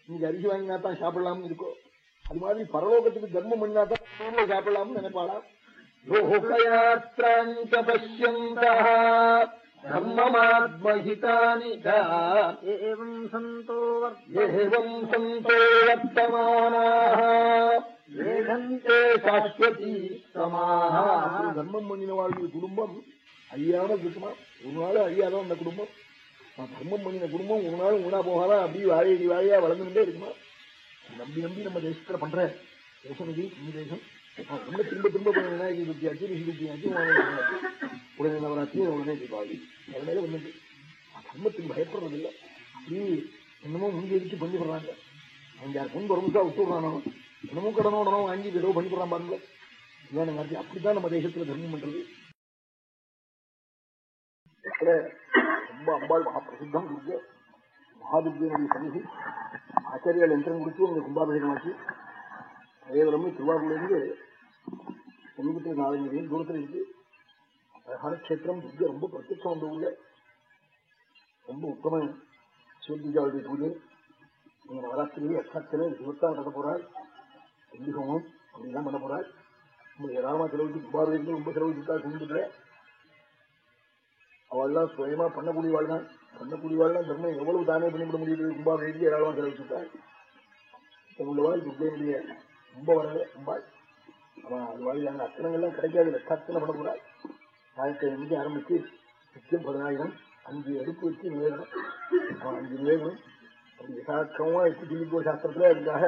S1: நீங்க அரிசி வாங்கினா தான் சாப்பிடலாம்னு இருக்கோ அது மாதிரி பரலோகத்துக்கு தர்மம் பண்ணா தான் ஊர்ல சாப்பிடலாம்னு நினைப்பாளா? லோகயாத்ராந்த பசியந்தா வர்த்தமானாः வேதந்தே சாஸ்வதி சமாஹ அப்படி தர்மம் பண்ணின வாழ்க்கை குடும்பம் அழியாம இருக்குமா ஒரு நாள் அழியாத அந்த குடும்பம். தர்மம் பண்ணின குடும்பம் ஒரு நாள் உணா போகாதா? அப்படி வாழையடி வாழையா வளர்ந்துட்டே இருக்குமா? நம்பி நம்பி நம்ம தேசத்துல பண்ற தேசம் இந்த தேசம். ரொம்ப திரும்ப திரும்ப பண்ண விநாயகர் சதுர்த்தி ஆச்சு ரிஷி சதுர்த்தி ஆச்சு உடனே நவராத்திரி உடனே தீபாவளி. அதனால வந்து தர்மத்துக்கு பயப்படுறது இல்லை அப்படி என்னமோ முன்கேறிச்சு பண்ணி போடுறாங்க அவங்க யார் முன் வரமுச்சா விட்டுடுறானோ என்னமோ கடனோ உடனோ வாங்கி ஏதோ பண்ணி போடுறான் பாருங்க இதான் வார்த்தை அப்படித்தான் நம்ம தேசத்துல தர்மம் பண்றது. ரொம்ப அம்பாள் மகாபிரசித்தம். இருக்கு மகாதுர்கனுடைய சன்னிதி. ஆச்சாரியால் யந்திரம் கொடுத்து உங்களுக்கு கும்பாபிஷேகமாச்சு ஆச்சு அதேவரமே திருவாரூர்லேருந்து சமீபத்தில் நாலஞ்சு மைல் தூரத்தில் இருக்கு. அழகான கஷேத்திரம் துர்கை ரொம்ப பிரத்யட்சம் அந்த ஊரில். ரொம்ப உத்தம சிவபூஜாவுடைய பூஜை. இந்த நவராத்திரியே அச்சாச்சனை சிவத்தா நடக்க போறாள் வெள்ளி அப்படிலாம் பண்ண போறாள் உங்களுக்கு ஏராளமா செலவுக்கு கும்பாபிஷேகம் ரொம்ப செலவுக்கா கும்பிட்டு அவள்லாம் சுயமா பண்ணக்கூடியவாள் தான் பண்ணக்கூடியவாள்லாம் தர்மம் எவ்வளவு தானே பண்ணிவிட முடியுது? கும்பாபிஷேகத்துக்கு ஏராளமா செலவிச்சுட்டாள் உள்ளவாள் துர்கையினுடைய ரொம்ப வரவே அம்பாள் அவன் அது வாயிலான அத்தனங்கள்லாம் கிடைக்காது. லட்சாத்தனை பண்ணக்கூடாது. போறாள் ஆயிரத்தி ஆரம்பித்து நிச்சயம் பதினாயிரம் அஞ்சு அடுப்பு வச்சு நிவேதனம் அவன் அஞ்சு நிவேதனம் அப்படி யசாட்சமா எடுத்து சொல்லிக்கோ சாஸ்திரத்துல அதுக்காக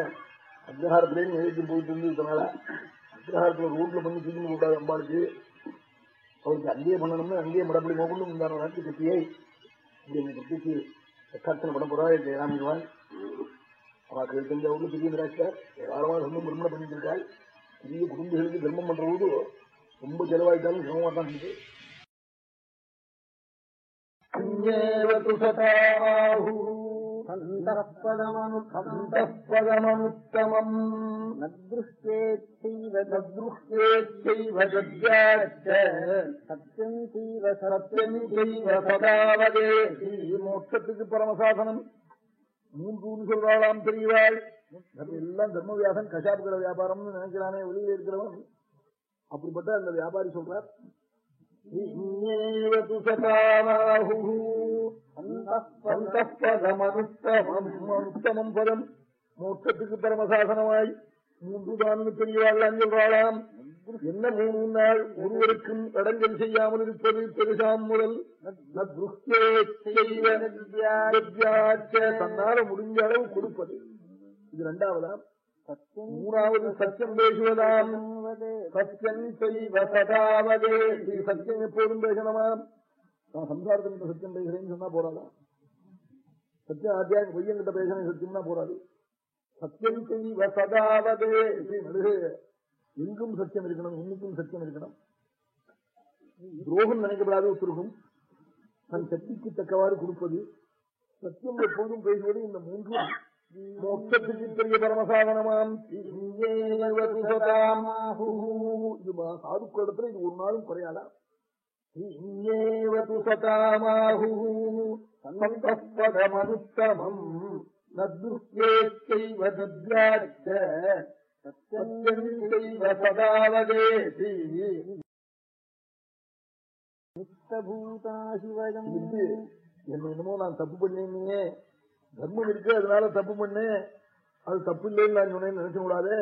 S1: அக்ரஹாரத்திலேயே நிவேதியம் போயிட்டு இருந்ததுனால அக்ரஹாரத்துல ரோட்ல பண்ணி தூக்கி கூடாது அம்பாளுக்கு. அவருக்கு அங்கேயே பண்ணணும்னு அங்கேயே மடப்படி மோகணும் இந்த நாட்டு கட்டியை இப்படி அந்த கட்டிக்கு யசாட்சனை பண்ண போறா ஜெயராமிவான் அவன் கேட்கின்ற ஊர்ல பெரிய நிராட்சியார் ஏராளமான சொந்தம் திருமணம் பண்ணிட்டு இருக்காள் பெரிய குடும்பங்களுக்கு தர்மம் பண்ற போது ரொம்ப செலவாயிட்டாலும் சிரமமா தான் இருக்கு
S2: நத்ருஷ்டேச்சைவ
S1: தத்யாச்ச
S2: சத்யம் சீவ
S1: சத்யம் செய்வ மோட்சத்துக்கு பரமசாசனம் மூன்று சொல்றாளாம் தெரிவாள் எல்லாம் தர்மவியாசன் கஷாப் கடை வியாபாரம்னு நினைக்கிறானே வெளியில் இருக்கிறவன் அப்படிப்பட்ட அந்த வியாபாரி சொல்றார். அனுத்தமம் பதம் மோட்சத்துக்கு பரமசாசனமாய் மூன்றுதான் தான் பெரியவாள் சொல்றாளாம் என்ன மூணு நாள் ஒருவருக்கும் அடங்கல் செய்யாமல் இருப்பது பெருசாம் முதல் தன்னால முடிஞ்ச அளவு கொடுப்பது இது இரண்டாவதாம் மூணாவது சத்தியம் பேசுவதாம் சத்தியம் செய்வ சதாவதே சத்தியம் எப்போதும் பேசணுமாம் நான் சம்சாரத்தின் சத்தியம் பேசுறேன்னு சொன்னா போறாதா சத்தியம் ஆத்தியாக பொய்யங்கிட்ட பேசுறேன் சத்தியம்னா போறாது சத்தியம் செய்வ சதாவதே எங்கும் சத்தியம் இருக்கணும் இன்னைக்கும் சத்தியம் இருக்கணும் துரோகம் நினைக்கப்படாத ஒத்துருகும் தன் சக்திக்கு தக்கவாறு கொடுப்பது சத்தியம் எப்போதும் பேசுவது இந்த மூன்றும் மோட்சத்துக்கு பெரிய பரமசாதனமாம் இது சாதுக்களிடத்துல இது ஒரு நாளும் குறையாதா சத்யஞ்சைவ சதாவதேசி என்னமோ நான் தப்பு பண்ணேன்னே தர்மம் இருக்கு அதனால தப்பு பண்ணேன் அது தப்பு இல்லைன்னு நான் சொன்னேன்னு நினைச்ச கூடாது.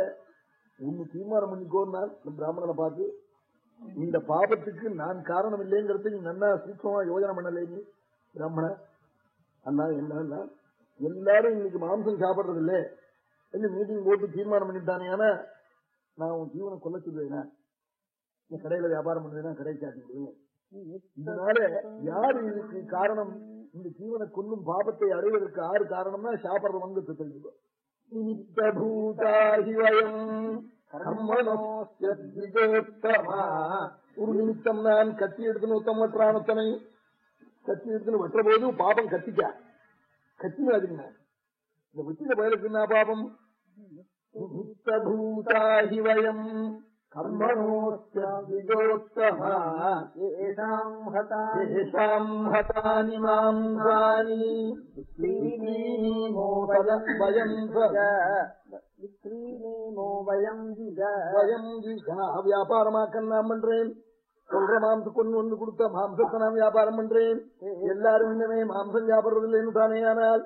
S1: உன்னு தீர்மானம் பண்ணிக்கோன்னா பிராமணனை பார்த்து இந்த பாபத்துக்கு நான் காரணம் இல்லைங்கிறது நீ நன்னா சூட்சமா யோஜனை பண்ணல நீ பிராமண. அண்ணா என்ன எல்லாரும் இன்னைக்கு மாம்சம் சாப்பிடுறது இல்ல. என்ன மீட்டிங் போட்டு தீர்மானம் பண்ணிட்டானே ஆனா நான் உன் ஜீவனை கொல்ல சொல்லுவேனா? கடையில வியாபாரம் பண்ணுவேனா கடை சாட்டிடுவேன் இதனால யாரு இதுக்கு காரணம்? இந்த ஜீவனை கொல்லும் பாபத்தை அடைவதற்கு ஆறு காரணம்னா சாப்பிடுற வந்து தெரிஞ்சுக்கோ ஒரு நிமித்தம் நான் கத்தி எடுத்துன்னு உத்தம் வெட்டுறானத்தனை கத்தி எடுத்துன்னு வற்ற போது பாபம் கத்திக்கா கத்தி இந்த வெட்டின பயலுக்கு என்ன பாபம்? நிமித்தபூதாகிவயம் கர்மணோஸ்யோத்தமா
S2: ஏஷாம் ஹதானி
S1: येषाम् हतानि मांसानि वयम्
S2: விக்ரீணேமோ வயம் ஜிஜ
S1: வயம் நான் வியாபாரமாக்க நான் பண்றேன் சொல்ற மாம்ச கொண்டு வந்து கொடுத்த மாம்சத்தை நான் வியாபாரம் பண்றேன் எல்லாரும் இன்னமே மாம்சம் சாப்பிடுறது இல்லைன்னு தானே ஆனால்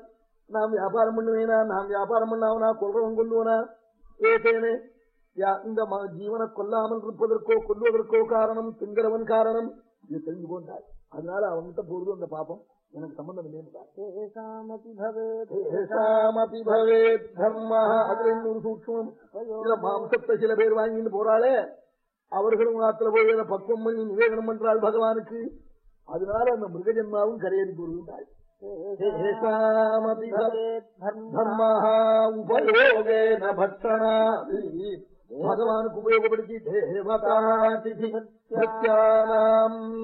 S1: நான் வியாபாரம் பண்ணுவேனா நான் வியாபாரம் பண்ணாவனா கொள்றவன் கொல்லுவனா ஏதேனே யா- இந்த ஜீவனை கொல்லாமல் இருப்பதற்கோ கொல்வதற்கோ காரணம் திங்கிறவன் காரணம். இது தெரிஞ்சு கொண்டாய். அதனால அவன்கிட்ட போறது அந்த பாப்பம் எனக்கு சம்பந்தம் மாம்சத்தை சில பேர் வாங்கிட்டு போறாளே. அவர்களும் ஆத்துல போய் பக்குவம் பண்ணி நிவேதனம் பண்றாள் பகவானுக்கு. அதனால அந்த மிருகஜன்மாவும் கரையேறி போடுகின்றாள் உபயோகேன பக்ஷணாதி.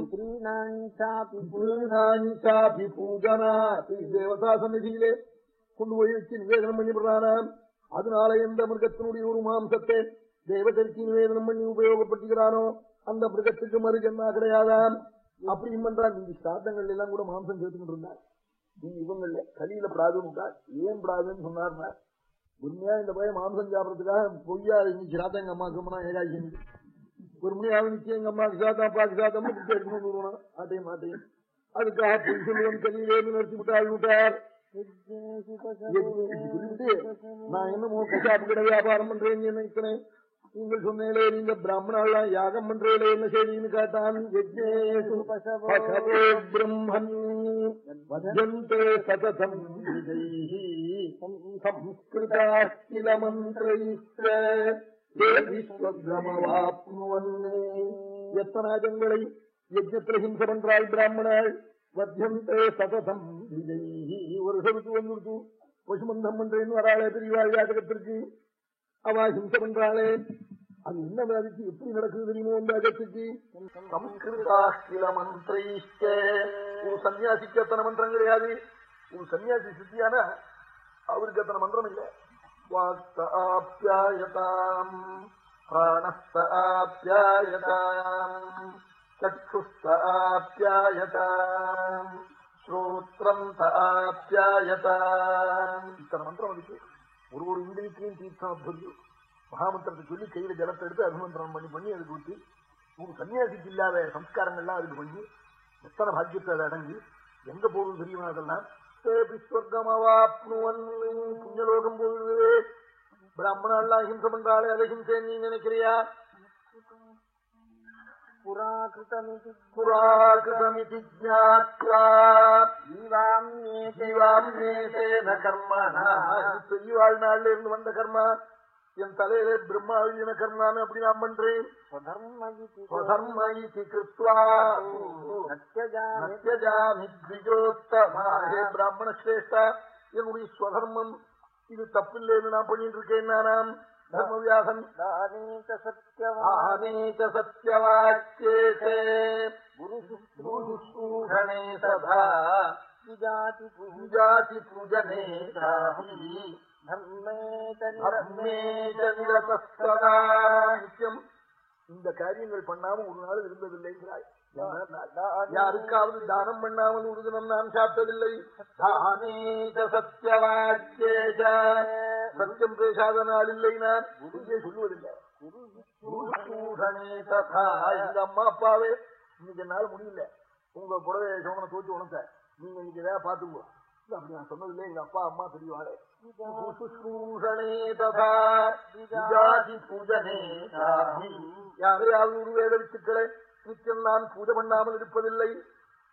S2: விக்ரீணாஞ்சாபி
S1: பூஜனாஞ்சாபி பூஜனாதி தேவதா சந்நிதியிலே கொண்டு போய் வச்சு நிவேதனம் பண்ணி விடுறானாம். அதனால எந்த மிருகத்தினுடைய ஒரு மாம்சத்தை தேவதற்கு நிவேதனம் பண்ணி உபயோகப்படுத்துகிறானோ அந்த மிருகத்துக்கு மறுஜன்மா கிடையாதாம். அப்படியும் பண்றான் நீங்க சாத்தங்கள் எல்லாம் கூட மாம்சம் சேர்த்துக்கிட்டு இருந்தார். நீ இவங்கள்ல கலியில பிராதம் ஏன் பிராதம்னு சொன்னார்னா உண்மையா இந்த பையன் மாம்சம் சாப்பிடறதுக்காக பொய்யா இன்னைக்கு எங்க அம்மா சொன்னா ஏகாட்சி ஒரு மணியாவது நிச்சயம் எங்க அம்மாக்கு சாத்தா அப்பாக்கு சாத்தம் பிடிச்சி வருவான் ஆட்டையும் மாட்டையும் அதுக்காக பொய் சொல்லுவோம் கலியிலே நிறுத்தி விட்டாள் விட்டார். நான் என்னமோ கசாப்பு கடை வியாபாரம் பண்றேன்னு நினைக்கிறேன். நீங்கள் சொன்னீங்களே நீங்க பிராமணாலாம் யாகம் பண்றீங்களே என்ன செய்தின்னு கேட்டான். பிரம்மன். சததம் சம்ஸ்கிருதாஸ்கில மந்திரைஸ்த தேவிஸ்வக்ரமவாப்னுவன்னே எத்தனாஜங்களை யஜ்ஞத்துல ஹிம்ச பண்றாள் பிராமணாள் வத்தியந்தே சததம் விஜயி. ஒரு வருஷத்துக்கு வந்துடுத்து. பசுமந்தம் பண்றேன்னு வராளே பெரியவாள் ஜாதகத்திற்கு அவ ஹிம்ச பண்றாளே. அது என்ன வேலைக்கு எப்படி நடக்குது தெரியுமோ அந்த அகத்துக்கு சம்ஸ்கிருதாஸ்கில மந்திரைஷ்ட ஒரு சன்னியாசிக்கு எத்தனை மந்திரம் கிடையாது ஒரு சன்னியாசி சித்தியானா அவருக்கு அத்தனை மந்திரம் இல்லை. வாக்த ஆப்யாயதாம் பிராணஸ்த ஸ்ரோத்ரம் ஆப்யாயதாம் இத்தனை மந்திரம் அதுக்கு. ஒரு ஒரு இந்திரியத்தையும் தீர்த்தம் சொல்லி மகாமந்திரத்தை சொல்லி கையில ஜலத்தை எடுத்து அபிமந்திரம் பண்ணி பண்ணி அதுக்கு ஊற்றி ஒரு சன்னியாசிக்கு இல்லாத சம்ஸ்காரங்கள்லாம் அதுக்கு பண்ணி எத்தனை பாக்கியத்தை அதை அடங்கி எங்க போகுது தெரியுமா அதெல்லாம்? தேபி ஸ்வர்க்கம் அவாப்னுவன் புண்ணியலோகம் போகுது பிராமணாலாம் ஹிம்சை பண்றாளே அதை ஹிம்சை நீ நினைக்கிறியா
S2: புராகிருதமிதி
S1: கர்மனா பெரியவாழ் நாள்ல இருந்து வந்த கர்மா என் தலையில பிரம்மா எழுதின கர்மான்னு அப்படி நான் பண்றேன். பிராமண ஸ்ரேஷ்டா என்னுடைய ஸ்வதர்மம் இது தப்பில்லைன்னு நான் பண்ணிட்டு இருக்கேன் நானாம். தர்மவியாசன்.
S2: தானேக சத்யவா
S1: ஆனேக சத்யவாச்சேதே
S2: குரு
S1: குருசுஷ்ரூஷணே சதா. பூஜாதி பூஜனே இந்த காரியங்கள் பண்ணாம ஒரு நாள் இருந்ததில்லைங்கிறாய் யாருக்காவது தானம் பண்ணாமல் ஒரு தினம் நான் சாப்பிட்டதில்லை. சத்தியம் பேசாத நாள் இல்லை நான் குருஜே சொல்லுவதில்லை. எங்க அம்மா அப்பாவே இன்னைக்கு என்னால முடியல. உங்க புடவை சோமனை தோச்சு உணர்த்த நீங்க இன்னைக்கு ஏதாவது பாத்துக்கோ அப்படி நான் சொன்னதில்லை. எங்க அப்பா அம்மா பெரியவாளே. நிச்சயம் நான் பூஜை பண்ணாமல் இருப்பதில்லை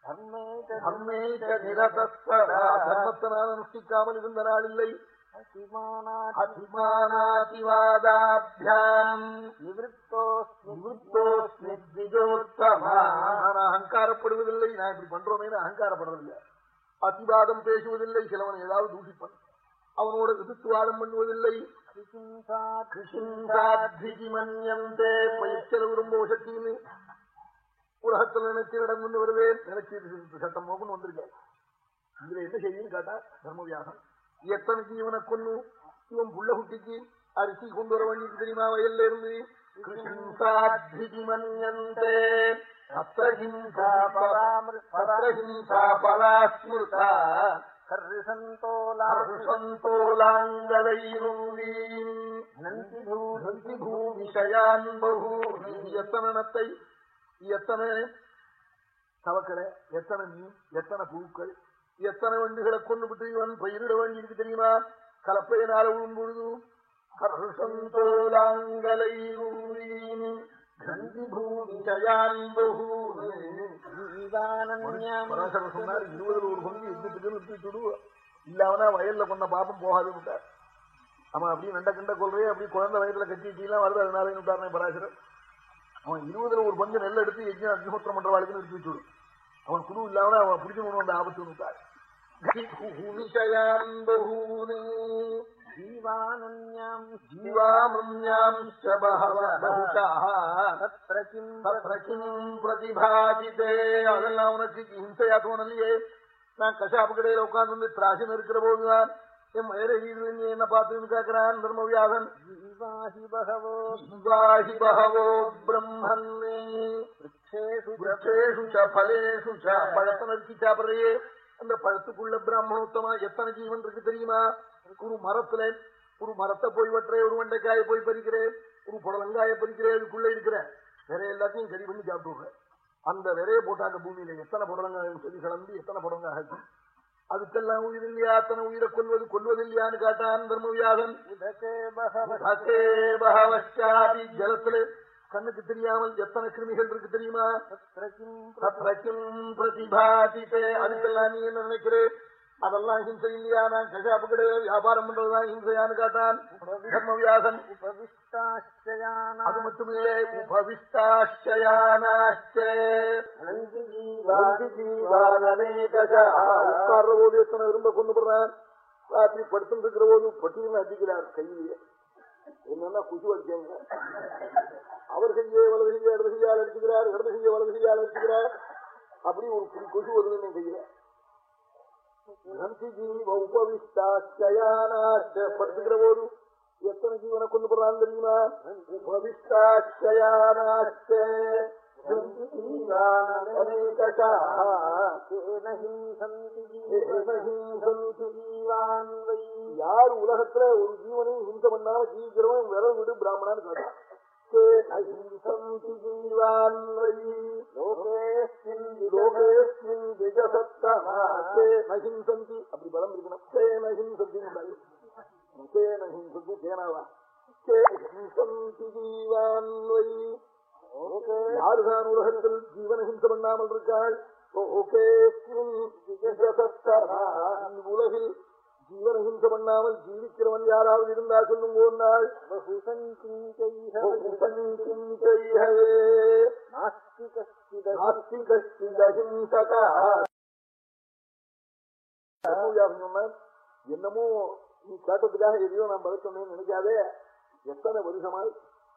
S1: தர்மேக நிரதஸ்வரா. தர்மத்தை நான் அனுஷ்டிக்காமல் இருந்த நாள் இல்லை அபிமானாதிவாதாபியாம் நிவృத்தோஸ்மி த்விஜோத்தமா. நான் அகங்காரப்படுவதில்லை நான் இப்படி பண்றோமே அகங்காரப்படுறதில்லை. அதிவாதம் பேசுவதில்லை. சிலவன் ஏதாவது தூஷிப்பன். அவனோட எதிர்த்துவாதம் பண்ணுவதில்லை கிருஷிந்தாத்விஜிமன்யந்தே பயிற்சல் விரும்ப சக்தின்னு உலகத்துல நினைச்சு நடந்து வருவேன் நினைச்சு சட்டம் மோகன் வந்திருக்கேன் இதுல என்ன செய்யுன்னு கேட்டா தர்மவியாசம் எத்தனை ஜீவனை கொன்னு இவன் புள்ள குட்டிக்கு அரிசி கொண்டு வர வேண்டியது தெரியுமா வயல்ல இருந்து கிருஷ்ணாத்விஜிமன்யந்தே பகூனி எத்தனை நத்தை எத்தனை மீன் எத்தனை பூக்கள் எத்தனை வண்டுகளை கொண்டு விட்டு இவன் பயிரிட வேண்டியிருக்கு தெரியுமா? கலப்பையினால விழும் பொழுது கர்ஷந்தோலாங்கலை சொன்னார் இருபதுல ஒரு பங்கு எதுக்கு நிறுத்திச்சுடு இல்லாமனா வயல்ல கொண்ட பாப்பம் போகாது விட்டார். அவன் அப்படி நண்ட கண்ட கொள்றே அப்படி குழந்தை வயதுல கட்டிட்டீலாம் வருது அதனால விட்டாருனே பராசரர் அவன் இருபதுல ஒரு பங்கு நெல் எடுத்து யஜ்யம் அக்னிஹோத்திரம் பண்ற வாழ்க்கை நிறுத்தி வச்சுடு அவன் குழு இல்லாம அவன் பிடிக்கணும் அந்த ஆபத்து விட்டார். ஜீவாமன்யாம் பிரதிபாதிதே அதெல்லாம் உனக்கு ஹிம்சையா தோணலையே நான் கஷாப்பு கடையில உட்கார்ந்து திராசன் இருக்கிற போதுதான் என் மயிரை நீ என்ன பார்த்துன்னு கேட்கிறான் தர்மவியாதன் பலேஷு பழத்தை நறுக்கி சாப்பிடுறையே அந்த பழத்துக்குள்ள பிராமணோத்தமா எத்தனை ஜீவன் இருக்கு தெரியுமா ஒரு மரத்துல ஒரு மரத்தை போய் வெட்டுறேன் ஒரு வெண்டைக்காயை போய் பறிக்கிறேன் ஒரு புடலங்காயை பறிக்கிறேன் அதுக்குள்ள இருக்கிற வேற எல்லாத்தையும் சரி பண்ணி சாப்பிட்டு விடுறேன் அந்த விரைய போட்டாங்க பூமியில எத்தனை புடலங்காய் சொல்லி கலந்து எத்தனை புடலங்காய் இருக்கும் அதுக்கெல்லாம் உயிர் இல்லையா? அத்தனை உயிரை கொல்வது கொல்வதில்லையான்னு காட்டான் தர்மவியாதன் ஜலத்துல கண்ணுக்கு தெரியாமல் எத்தனை கிருமிகள் இருக்கு தெரியுமா? அதுக்கெல்லாம் நீ என்ன நினைக்கிறேன் அதெல்லாம் ஹிம்சை இல்லையா நான் கஷாப்பு கிடையாது வியாபாரம் பண்றதுதான் ஹிம்சையான்னு காட்டான் தர்மவியாசன். அது மட்டுமில்லை உபவிஷ்டாஷ்டயானாஷ்ட. போது எத்தனை விரும்ப கொண்டு போடுறான் ராத்திரி படுத்து இருக்கிற போது பட்டியல் அடிக்கிறார் கையிலேயே என்னன்னா குசு அடிச்சாங்க அவர் கையே வலது கையை இடது கையால் அடிச்சுக்கிறார் இடது கையை வலது கையால் அடிச்சுக்கிறார். அப்படி ஒரு கொசு வருதுன்னு கையில. படுத்துக்கிற போது எத்தனை ஜீவனை கொண்டு போடுறான்னு தெரியுமா யார் உலகத்துல ஒரு ஜீவனையும் ஹிம்ச பண்ணாம ஜீவிக்கிறவன் விரல் விடு பிராமணான்னு கேட்டான் அப்படி பலம் இருக்கணும் சேனாவா யாருதான் உலகத்தில் ஜீவன ஹிம்ச பண்ணாமல் இருக்காள் உலகில் ஜீவன ஹிம்ச பண்ணாமல் ஜீவிக்கிறவன் யாராவது இருந்தா சொல்லும் நாள். என்னமோ நீ கேட்டதுக்காக எதையோ நான் பதக்கணும்னு நினைக்காதே. எத்தனை வருஷமாய்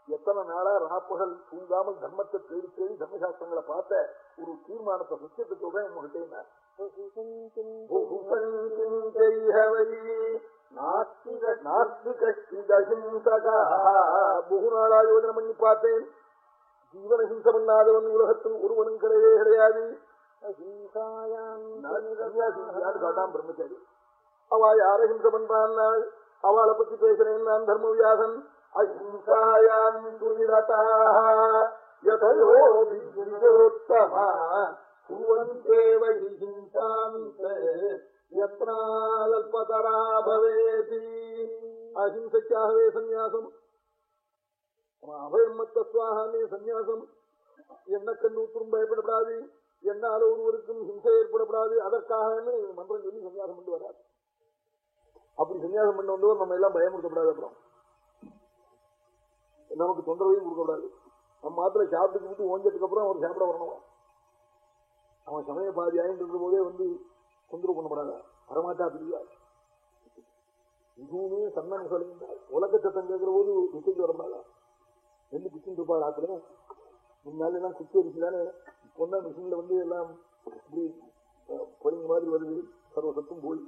S1: எத்தனை நாளா ராப்பகல் தூங்காமல் தர்மத்தை தேடி தேடி தர்மசாஸ்திரங்களை பார்த்த ஒரு தீர்மானத்தை சத்தியத்தை சொல்றேன் உங்ககிட்ட பகு நாளா யோஜனை பண்ணி பார்த்தேன். ஜீவன ஹிம்சை பண்ணாதவன் உலகத்தில் ஒருவனும் கிடையவே கிடையாது. பிரம்மச்சாரி. அவ யார ஹிம்சை பண்றான்? அவளை பத்தி பேசுறேன். நான் தர்மவியாசன் அஹிம்சாயான் யதயோத்தமா குவந்தேவ ஹிம்சாந்த யத்னால்பதரா பவேதி அஹிம்சைக்காகவே சந்நியாசம் அபயமத்தஸ்வாகமே சந்நியாசம் என்ன கண்ணூற்றும் பயப்படப்படாது. என்னால ஒருவருக்கும் ஹிம்சை ஏற்படப்படாது. அதற்காக மன்றம் சொல்லி சன்னியாசம் பண்ணி வராது அப்படி சன்னியாசம் பண்ண வந்தவர் நம்ம எல்லாம் பயமுறுத்தப்படாது அப்புறம். நமக்கு தொந்தரவையும் கொடுக்கக்கூடாது நம்ம மாத்திரை சாப்பிட்டு விட்டு ஓஞ்சதுக்கு அப்புறம் அவர் சாப்பிட வரணும். அவன் சமய பாதி ஆயின்ற போதே வந்து தொந்தரவு பண்ணப்படாத. வரமாட்டா பிரியா. இதுவுமே சன்னன் சொல்லுங்க உலக சட்டம் கேட்கிற போது விட்டுக்கு வரப்படாதா நெல் குச்சின்னு இருப்பாள் ஆத்துல முன்னால எல்லாம் குச்சி அரிசிதானே தானே மிஷின்ல வந்து எல்லாம் இப்படி பொறிஞ்ச மாதிரி வருது. சர்வசத்தும் போய்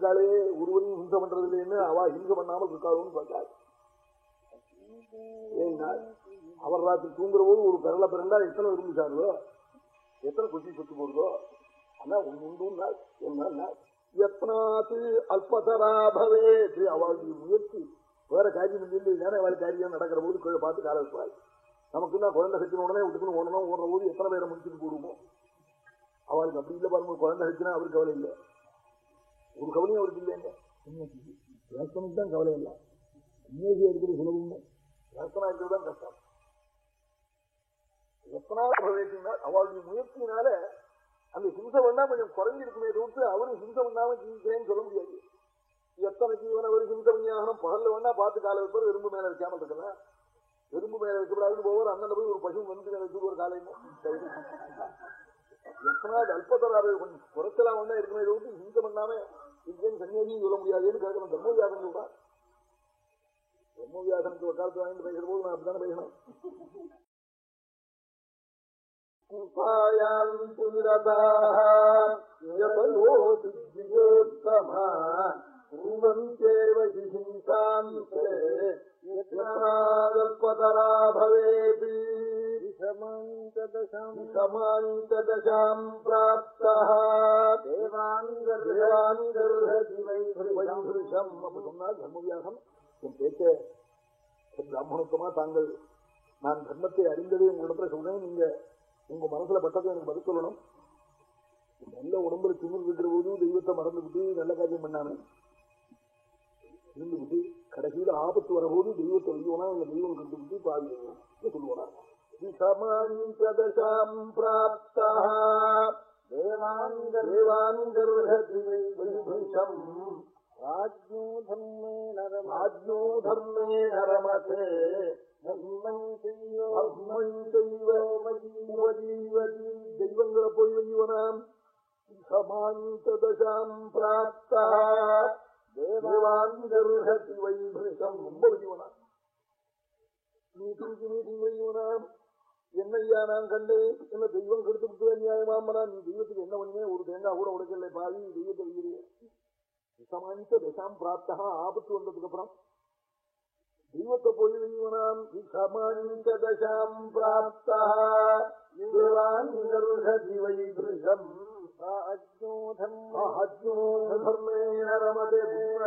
S1: இருக்காளே ஒருவரும் ஹிம்சை பண்றது இல்லைன்னு அவ ஹிம்சை பண்ணாமல் இருக்காளோன்னு பார்த்தாள். ஏன்னா அவர் ராத்திரி தூங்குற போது ஒரு பிறல பிறந்தா எத்தனை விரும்பிச்சாரோ எத்தனை குச்சி சொத்து போறதோ ஆனா ஒன்று என்ன எத்தனாத்து அல்பதரா பவேது அவளுடைய முயற்சி வேற காரியம் இல்லை தானே அவள் காரியம் நடக்கிற போது கீழே பார்த்து கால வைப்பாள். நமக்கு தான் குழந்தை கட்டின உடனே விட்டுக்கணும் ஓடணும் ஓடுற போது எத்தனை பேரை முடிச்சுட்டு போடுவோம்? அவளுக்கு அப்படி இல்லை பாருங்க குழந்தை கட்டினா அவருக்கு கவலை இல்லை. ஒரு கவலையும் அவருக்கு இல்லைங்க. வேஸ்தனுக்கு தான் கவலை இல்லை. இன்னேசி இருக்கிறது சுலபம் வேஸ்தனா இருக்கிறது தான் கஷ்டம். எத்தனா பிரவேசினா அவளுடைய முயற்சியினால அந்த ஹிம்சை பண்ணா கொஞ்சம் குறைஞ்சிருக்குமே தவிர்த்து அவரும் ஹிம்சை பண்ணாம ஜீவிக்கிறேன்னு சொல்ல முடியாது. எத்தனை ஜீவன ஒரு ஹிம்சை பண்ணியாகணும்? பகல்ல வேணா பார்த்து காலை வைப்பார் எறும்பு மேல வைக்காமல் இருக்கலாம் எறும்பு மேல வைக்கப்படாதுன்னு போவார் அண்ணன் போய் ஒரு பசு வந்து வச்சு ஒரு காலையில எத்தனை அல்பத்தராக கொஞ்சம் குறைச்சலாம் ஒண்ணா இருக்குமே தவிர்த்து ஹிம்சை பண்ணாம இதுன்னு சன்னியாசியும் சொல்ல முடியாதுன்னு கேட்கணும். தர்மவியாசன் சொல்றான் தர்மவியாசனுக்கு காலத்து வாங்கி பேசுற போது நான் அப்படித்தானே பேசணும் உபாயாந்து நிரதாயோத்தமா குருவந்தேவ ஹிம்சாந்தரா பவேதி சமாந்ததசாம் பிராப்தா தேவாங்கர்ஹதிவைஷம் அப்ப சொன்னால் தர்மவியாசம் என் பேச்ச பிராமணத்துவமா தாங்கள் நான் தர்மத்தை அறிந்ததே உங்களிடத்துல சொல்றேன். நீங்க உங்க மனசுல பட்டதை எனக்கு பதில் சொல்லணும். நல்ல உடம்புல திமிர் இருக்கிற போது தெய்வத்தை மறந்துவிட்டு நல்ல காரியம் பண்ணானு இருந்துவிட்டு கடைசியில ஆபத்து வரபோது தெய்வத்தை வையோனா எங்க தெய்வம் கண்டுபிட்டு பாவி சொல்லுவானா? சமாந்ததசாம் பிராப்தா தேவாங்கர்ஹதிவைஷம்
S2: ராஜ்யோ தர்மே நரம
S1: ஆஜ்ஞோ தர்மே நரமதே தெய்வங்களை போய் வலிவனாம் சமாந்ததசாம் பிராப்தா தேவாந்தர்ஹதி வைபிருஷம் ரொம்ப வலிவனாம் மீட்டிங்கு மீட்டிங் வைவனாம் என்னையா நான் கண்டேன் என்ன தெய்வம் கெடுத்து விட்டு நியாயமாமனா நீ தெய்வத்துக்கு என்ன பண்ணுமே ஒரு தேங்காய் கூட உடைக்கல பாவி தெய்வத்தை வைக்கிறேன் சமானித்த தசாம் பிராப்தா ஆபத்து வந்ததுக்கு அப்புறம் தெய்வத்தை போய் சமானிதசாம் பிராப்தா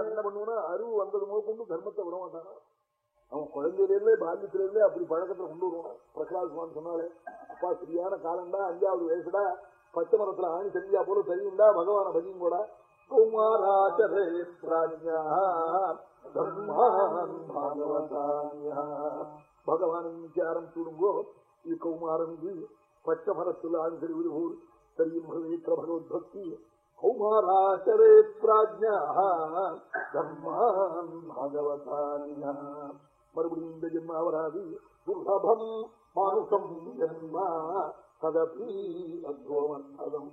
S1: என்ன பண்ணுவா அறிவு வந்தது கொண்டு தர்மத்தை விட மாட்டானா? அவன் குழந்தையிலே பால்யத்திலே அப்படி பழக்கத்தை கொண்டு வருவான். பிரகலாத் சுவாமி சொன்னாலே அப்பா சரியான காலம்டா அஞ்சாவது வயசுடா பச்சை மரத்துல ஆணி தெரிஞ்சா போல தெரியும்டா பகவான பதியும் கூட குமாராச்சரே பகவான் விசாரம் சூடுங்கோ இது கௌமாரம் இது பச்சை மரத்துல ஆணி தெரிவது போல் தெரியும் பகவேற்ற பகவத்பக்தி கௌமாராச்சரே பிராஜ்யா தர்மான் பாகவதான்யா மறுபடியும் இந்த ஜென்மா வராது துர்லபம் மானுஷம் ஜென்மா ததபி அத்வோமர்த்ததம்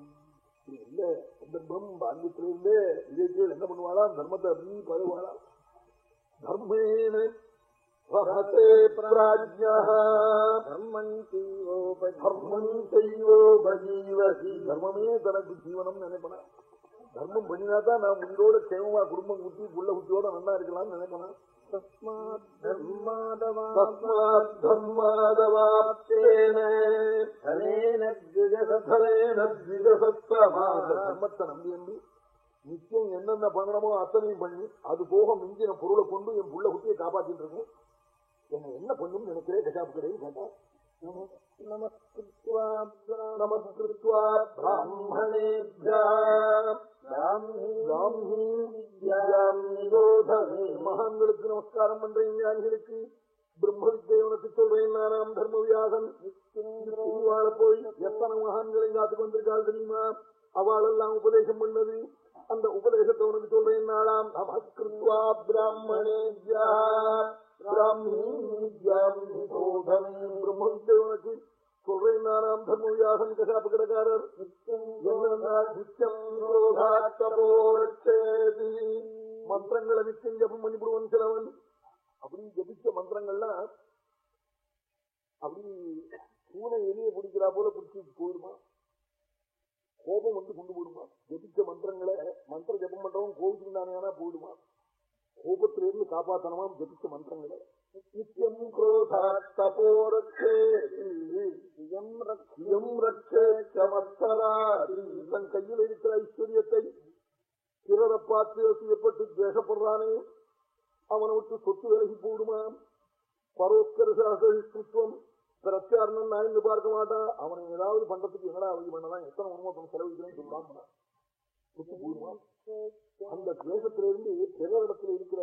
S1: இல்ல சந்தர்ப்பம் பால்யத்திலிருந்தே விஜயத்தில் என்ன பண்ணுவாளா தர்மத்தை அப்படி பழகுவாளா தர்மேன தர்மமே தனக்கு ஜீவனம் நினைப்பன தர்மம் பண்ணினாதான் நான் உயிரோட கேமமா குடும்பம் குட்டி புள்ள குட்டியோட நல்லா இருக்கலாம்னு நினைக்கணும் தர்மத்தை நம்பி நம்பி நிச்சயம் என்னென்ன பண்ணணுமோ அத்தனையும் பண்ணி அது போக மிஞ்சின பொருளை கொண்டு என் புள்ள குட்டியை காப்பாத்திட்டு இருக்கேன். என்ன என்ன பண்ணும் நினைக்கிறேன் கசாப்பு கேட்டேன்
S2: नमस्कृत्वा
S1: நமஸ்கிருத்வா பிராமணேபியா பிராமீ வித்யாம் நிரோதமே. மகான்களுக்கு நமஸ்காரம் பண்றேன் ஞானிகளுக்கு பிரம்ம வித்யவனுக்கு சொல்றேன் நானாம் தர்மவியாசன் வாழ போய் எத்தனை மகான்களை காத்துக் வந்திருக்காள் தெரியுமா அவளெல்லாம் உபதேசம் பண்ணது அந்த உபதேசத்தை உனக்கு சொல்றேன் நாளாம் நமஸ்கிருத்வா பிராமணேபியா பிராமீ சொல்றேன் நானாம் தர்மவியாசன் கசாப்பு மந்திரங்களை நிச்சயம் ஜபம் பண்ணிவிடுவன் சிலவன் அப்படி ஜபிச்ச மந்திரங்கள்லாம் அப்படி பூனை எலிய பிடிக்கிறா போல பிடிச்சி போயிருமா கோபம் வந்து கொண்டு போயிடுமா ஜபிச்ச மந்திரங்களை மந்திர ஜபம் பண்றவன் கோபிச்சுட்டானே போயிடுமா கோபத்திலிருந்து காப்பாத்தனமாம் ஜபிச்ச மந்திரங்களை. நித்தியம் தன் கையில் இருக்கிற ஐஸ்வர்யத்தை பிறரை பார்த்து அசியப்பட்டு துவேஷப்படுறானே அவனை விட்டு சொத்து விலகி போடுமாம். பரோத்கர சாசகிருத்துவம் பிரத்யாரணம் நான் இங்கு பார்க்க மாட்டான். அவனை ஏதாவது பண்றதுக்கு என்னடா வழி பண்ணலாம்? எத்தனை உண்மை செலவழிக்கிறேன்னு சொல்றான். சொத்து போடுவான் அந்த துவேஷத்திலிருந்து பிறரிடத்துல இருக்கிற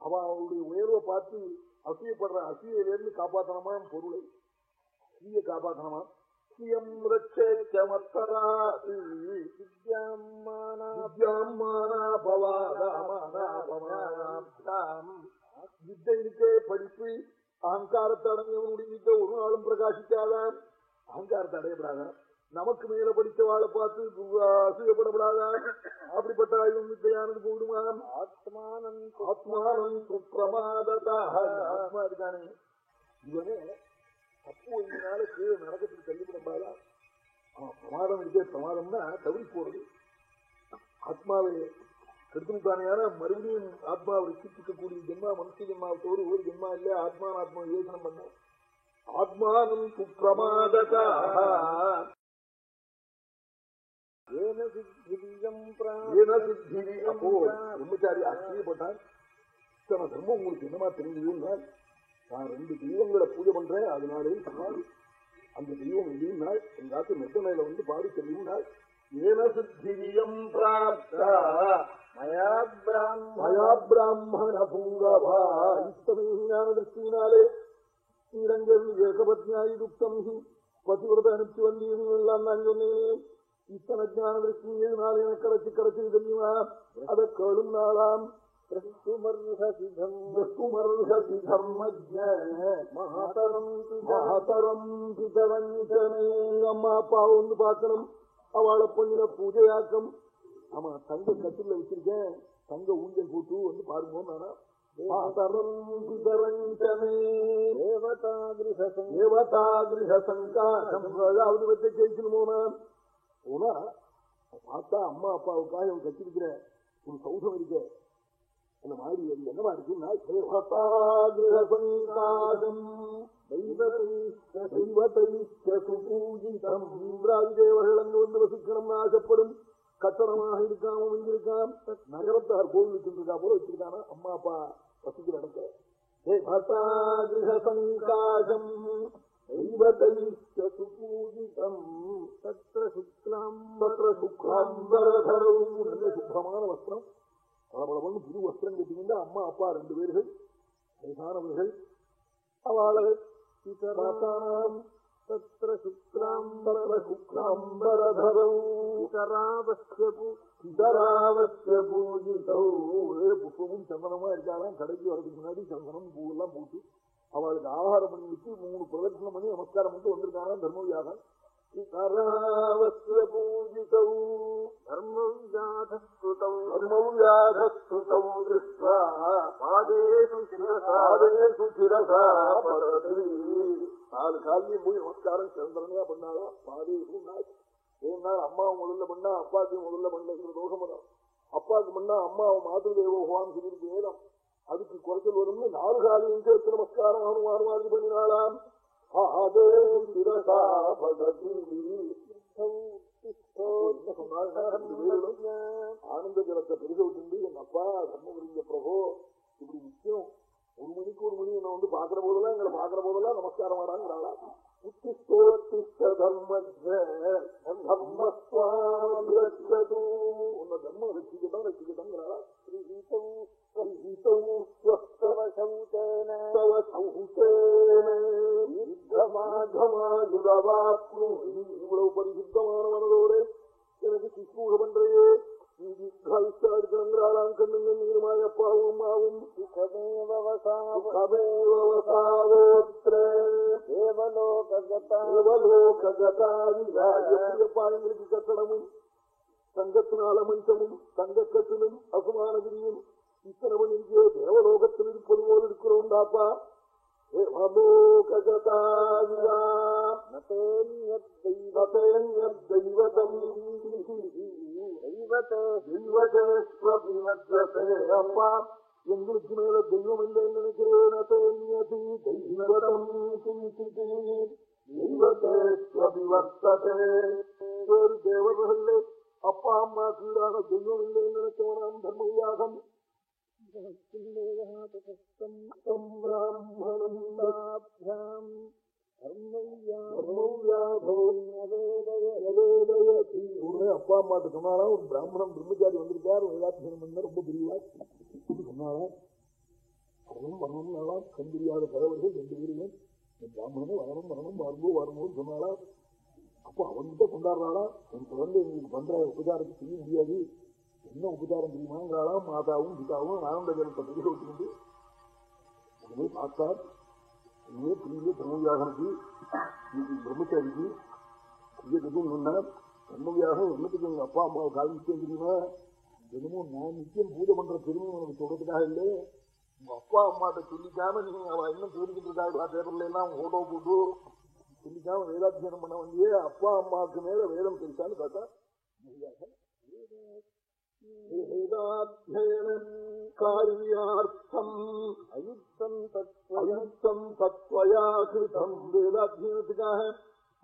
S1: அவன் அவனுடைய உயர்வை பார்த்து அசூயப்படுற அசூயிலிருந்து காப்பாத்தனமா பொருளை? காப்பாத்தனமா ஸ்ரீயம் வித்தைக்கே படிப்பு அகங்காரத்தை அடைஞ்சவனுடைய வித்தை ஒரு நாளும் பிரகாசிக்காதான் அகங்காரத்தை அடையப்படாதான் நமக்கு மேல படித்த வாழை பார்த்து அசூயப்படப்படாதான் அப்படிப்பட்ட ஆயுதம் வித்தையானது போடுமாம்
S2: ஆத்மானம்
S1: ஆத்மானம் சுப்பிரமாததா. ஆத்மா இருக்கானே. இவனே தப்பு ஒழுங்கினால கீழே நடக்கத்துக்கு தள்ளிவிடப்பாடா அவன் பிரமாதம் இருக்கே பிரமாதம்னா தவறி போறது. ஆத்மாவை கெடுத்துட்டானே மறுபடியும் ஆத்மாவை ரசிக்கக்கூடிய ஜென்மா மனுஷ ஜென்மாவை தோறு ஒரு ஜென்மா இல்ல. ஆத்மான ஆத்மா யோசனம் பண்ண. ஆத்மானம் சுப்பிரமாததா. பிரம்மச்சாரி ஆச்சரியப்பட்டான் இத்தனை தர்மம் உங்களுக்கு என்னமா தெரிஞ்சதுன்னா நான் ரெண்டு தெய்வங்களை பூஜை பண்றேன் அதனாலே சொன்னால் அந்த தெய்வம் இல்லைன்னா எங்க ஆத்து மெத்தனையில வந்து பாடி தெரியும்னா ஏன சித்தியம் பிராப்தா.
S2: மயா பிராம
S1: மயா பிராமண பூங்கவா இத்தனை ஞான திருஷ்டினாலே ஸ்ரீரங்கன் ஏகபத்யாயுக்தம். பதிவிரத அனுப்பிச்சு வந்தீர்கள் நான் சொன்னேன். இத்தனை ஞான திருஷ்டி எதுனால எனக்கு கிடைச்சு கிடைச்சது தெரியுமா? அதை கேளும் நாளாம். அம்மா அப்பா வந்து பார்க்கணும். அவளை பண்ணின பூஜையாக்கம். ஆமா தங்க கட்டில வச்சிருக்கேன். தங்க ஊஞ்சல் போட்டு வந்து பாருங்க நானா தேவதாகிருஷங்காசம் அதாவது வச்ச கேட்கணுமோ நான் போனா பார்த்தா அம்மா அப்பாவுக்காக அவன் கட்டிருக்கிற ஒரு சௌதம் இருக்க. அந்த மாதிரி அது என்னவா இருக்குன்னா தேவர்கள் அங்கு வந்து வசிக்கணும்னு ஆசைப்படும். கட்டணமாக இருக்காம இருக்காம் நகரத்தார் கோவில் வச்சிருக்கா போல வச்சிருக்கானா? அம்மா அப்பா வசிக்கிற இடத்த நல்ல சுத்தமான வஸ்திரம் பலபலவன் புது வஸ்திரம் கட்டிக்கின்ற அம்மா அப்பா ரெண்டு பேர்கள் வயசானவர்கள் அவளை புஷ்பமும் சந்தனமா இருக்காளாம் கடைக்கு வரதுக்கு முன்னாடி சந்தனம் பூ எல்லாம் போட்டு அவளுக்கு ஆகாரம் பண்ணி வச்சு மூணு பிரதட்சணம் பண்ணி நமஸ்காரம் பண்ணிட்டு வந்திருக்காங்க. பததி நாலு காலையும் போய் நமஸ்காரம் சந்திரனையா பண்ணாளா பாதேஷு நாள் ஏன் பண்ணார் அம்மாவை முதல்ல பண்ணா அப்பாவுக்கு முதல்ல பண்ணல தோஷம் அப்பாவுக்கு பண்ணா அம்மாவை மாதிரி பகவான் சொல்லியிருக்கு வேதம். அதுக்கு குறைச்சல் வரும்னு நாலு காலையும் சேர்த்து நமஸ்காரம் ஹனுமான் மாதிரி பண்ணினாலாம். ஆனந்த ஜலத்தை பெருக விட்டு என் அப்பா தர்மபுரிய பிரபோ இப்படி நிச்சயம் ஒரு மணிக்கு ஒரு மணி என்ன வந்து பாக்குற போதெல்லாம் எங்களை பாக்குற போதெல்லாம் நமஸ்காரம் வராங்கிறாளா உத்திஷ்டோத்திஷ்ட தர்மஜ தர்மஸ்வாமி உன்னை தர்மம் ரசிக்கட்டும் ரசிக்கட்டும்ங்கிறாளா இவ்வளவு பரிசுத்தமான மனதோடு எனக்கு சிசூக பண்றையே நீ கண்ணுங்க நீருமாய் அப்பாவும் எங்களுக்கு தங்கத்தினால மஞ்சமும் தங்கக்கட்டிலும் அசுமானகிரியும். இத்தனை மணிக்கே தேவலோகத்தில் இருப்பது போல் இருக்கிறோம்டாப்பா அப்பா. எங்களுக்கு மேல தெய்வம் இல்லைன்னு நினைக்கிறேன் தேவர்கள் அப்பா அம்மா கீழான தெய்வம் இல்லைன்னு நினைச்சவனாம் தர்மயாகம் அப்பா அம்மாட்ட சொன்னாலும் ஒரு பிராமணன் பிரம்மச்சாரி வந்திருக்கார் வேதாத்தியனம் பண்ண ரொம்ப பிரிவா சொன்னாலும் வரணும் வரணும்னாலாம் கண் தெரியாத பறவர்கள் ரெண்டு பேருமே. இந்த பிராமணனும் வரணும் வரணும் வரணும் வரணும்னு சொன்னாலாம் அப்போ அவன்கிட்ட கொண்டாடுறாளா? என் குழந்தை எங்களுக்கு பண்ற உபச்சாரத்தை செய்ய முடியாது. என்ன உபச்சாரம் செய்யுமாங்கிறாளா மாதாவும் பிதாவும் ஆனந்த ஜலத்தை பிடிக்க விட்டுக்கிட்டு உடனே பார்த்தார். இங்கே புரிய பிரம்மவியாகனுக்கு இன்னைக்கு பிரம்மச்சாரிக்கு ஐயத்துக்கும் சொன்னார் பிரம்மவியாகம் என்னத்துக்கு எங்க அப்பா அம்மாவை கால் தெரியுமா? என்னமோ நான் நிச்சயம் பூஜை பண்ற பெருமை உனக்கு சொல்றதுக்காக இல்லை. உங்க அப்பா அம்மாட்ட சொல்லிக்காம நீங்க அவ இன்னும் தெரிஞ்சுட்டு இருக்கா? பேப்பர்ல எல்லாம் போட்டோ போட்டு சொல்லிக்காம வேதாத்தியனம் பண்ண வேண்டிய அப்பா அம்மாவுக்கு மேல வேதம் தெரிச்சான்னு பார்த்தா வேதாத்தியனத்துக்காக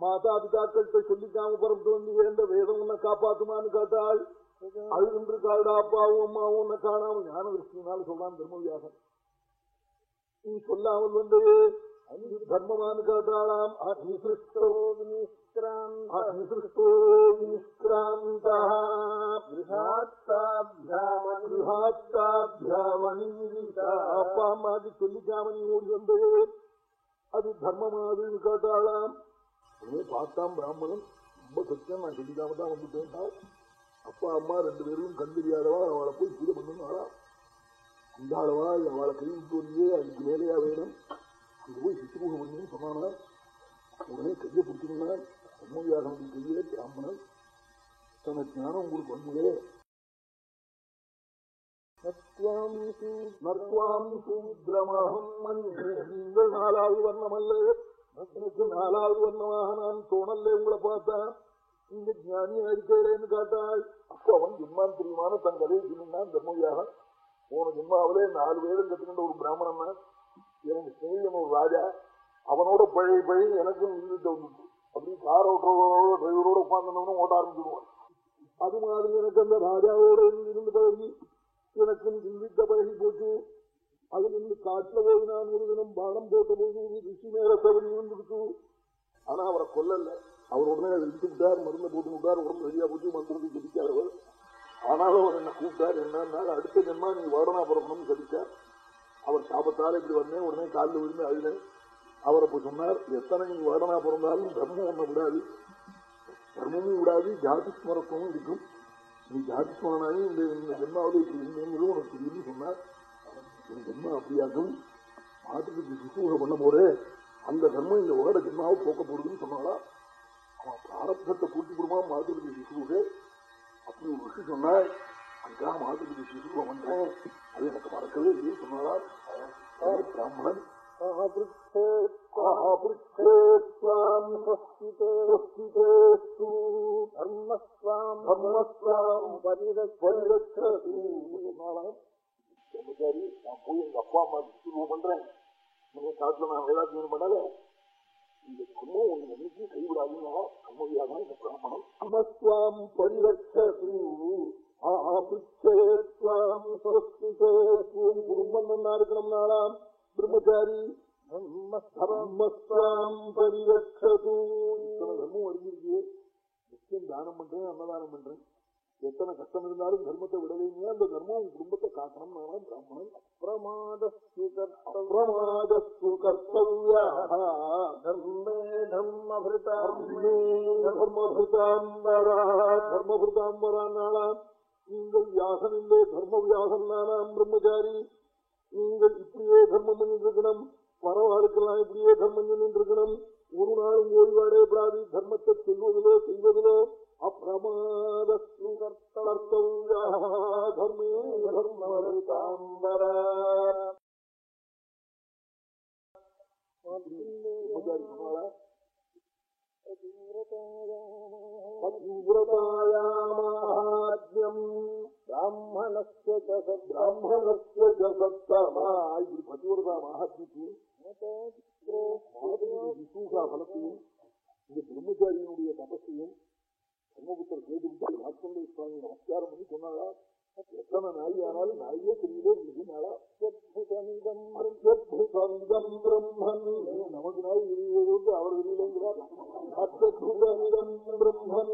S1: மாதா பிதாக்கள்கிட்ட சொல்லிக்காம புறப்பட்டு வந்து வேண்ட வேதம் உன்னை காப்பாத்துமான்னு கேட்டாள் அழுகின்ற காடா அப்பாவும் அம்மாவும் உன்னை காணாம ஞான திருஷ்டினால சொல்றான் தர்மவியாசன் நீ சொல்லாமல் வந்து தர்மமானு கேட்டாளாம் அனிசிருஷ்டோ அனிசிருஷ்டோ வினிஷ்கிராந்தா அப்பா அம்மாக்கு சொல்லிக்காம நீ ஓடி வந்து அது தர்மமாதுன்னு கேட்டாளாம் உடனே பார்த்தான் பிராமணன் ரொம்ப சத்தியம் நான் சொல்லிக்காம தான் வந்துட்டேன் அப்பா அம்மா ரெண்டு பேரும் கண் தெரியாதவா அவளை போய் பூஜை பண்ணுனாளா அந்த அளவா அவளை கை விட்டு வந்தியே அதுக்கு மேலேயா வேணும் அங்க போய் சித்துமுகம் பண்ணுன்னு சொன்னானா உடனே கையை பிடிச்சிருந்தார் சண்முகியாக கையிலே பிராமணன் தன ஜானம் உங்களுக்கு வந்ததே நீங்கள் நாலாவது வர்ணம் அல்ல எனக்கு நாலாவது வர்ணமாக நான் தோணல்ல உங்களை பார்த்தேன் நீங்க ஜானியா இருக்கிறேன்னு காட்டாள் அப்போ அவன் ஜென்மான் பிரியமான தன் கதையை சொன்னான் தர்மவியாக போன ஜென்மாவிலே நாலு பேரும் கத்துக்கின்ற ஒரு பிராமணன் எனக்கு ஸ்நேகிதன் ராஜா அவனோட பழைய பழி எனக்கும் இருந்துட்டு வந்துட்டு அப்படி கார் ஓட்டுறவரோட டிரைவரோட உட்கார்ந்தவனும் ஓட்ட ஆரம்பிச்சிடுவான். அது மாதிரி எனக்கு அந்த ராஜாவோட இருந்து பழகி எனக்கும் சிந்தித்த பழகி போச்சு. அதுல இருந்து காட்டில் போய் நான் ஒரு தினம் பானம் போட்ட போது ஒரு ரிஷி மேல தவறி வந்துடுச்சு ஆனா அவரை கொல்லல. அவர் உடனே அதை இழுத்து விட்டார் மருந்தை போட்டு விட்டார் உடம்பு சரியா போச்சு மந்திரத்தை அவர். ஆனாலும் அவர் என்ன கூப்பிட்டார் என்னன்னா அடுத்த ஜென்மா நீ வாடனா பிறக்கணும்னு கடிச்சார் அவர் சாபத்தால் இப்படி வந்தேன் உடனே காலில் விழுந்து அழுத அவர் அப்ப சொன்னார் எத்தனை வருடனா பிறந்தாலும் தர்மம் ஒண்ணு விடாது. தர்மமும் விடாது ஜாதி ஸ்மரத்துவமும் இருக்கும். நீ ஜாதி ஸ்மரனாகி இந்த இந்த இப்படி இருந்தேங்கிறது உனக்கு தெரியும்னு சொன்னார். என் ஜென்மா அப்படியாகும் மாட்டுக்கு சுசூக பண்ண போறேன் அந்த தர்மம் இந்த உலக ஜென்மாவை போக்க போடுதுன்னு சொன்னாலா அவன் பிராரப்தத்தை கூட்டி கொடுமா மாட்டுக்கு சுசூக. அப்படி ஒரு விஷயம் சொன்னார் அதுக்காக மாதத்துக்கு சிசுவம் பண்ற அது எனக்கு மறக்கவே இல்லையே சொன்னார். பிராமணன். பிரம்மச்சாரி நான் போய் எங்க அப்பா அம்மா திரும்ப பண்றேன். காட்டுல நான் வேதாத்தியம் பண்ணாலே இந்த கர்மம் உங்க நம்பிக்கை கைவிடாதீங்க. கர்மவியாக இந்த பிராமணம் அமஸ்வாம் பரிவர்த்தி குடும்பம் நல்லா இருக்கணும் நாளாம் பிரம்மச்சாரி தர்மஸ்வாம் பரிரட்சது இத்தனை தர்மம் அறிஞ்சிருக்கு நிச்சயம் தானம் பண்றேன் அன்னதானம் பண்றேன். எத்தனை கஷ்டம் இருந்தாலும் தர்மத்தை விடலைங்க அந்த தர்மம் உன் குடும்பத்தை காக்கணும் நானும் பிராமணன்
S2: பிரமாதஸ்து
S1: பிரமாதஸ்து கர்த்தவ்ய
S2: தர்மே தர்மபிருதா
S1: தர்மபிருதாம்பரா தர்மபிருதாம்பரா நாளாம் நீங்கள் வியாசன் இல்லை தர்ம வியாசன் நானாம் பிரம்மச்சாரி நீங்கள் இப்படியே தர்மம் பண்ணிட்டு இருக்கணும் பரவாளுக்கெல்லாம் இப்படியே தர்மம் பண்ணிட்டு இருக்கணும் ஒரு நாளும் ஓய்வாடேப்படாது தர்மத்தை சொல்வதிலோ செய்வதிலோ அப்பிரமாதஸ்து கர்த்தவ்ய தர்மே பத்மபுரதாயாமாத்யம்
S2: பிராமணஸ்ய
S1: பிராமணஸ்ய ஜசத்தமா இப்படி பதிவிரதா மகாத்மிக்கு விசூஷா பலத்தையும் இந்த பிரம்மச்சாரியினுடைய தபஸையும் பிரம்மபுத்தர் கேட்டு மாற்றந்தை சுவாமி நமஸ்காரம் பண்ணி சொன்னாளா எத்தனை நாய் ஆனாலும் நாயே தெரியலே இருந்தாளா அத்புதம் பிரம்மன் நமக்கு நாய் தெரியறது அவர் தெரியலங்கிறார் அத்புதமிதம் பிரம்மன்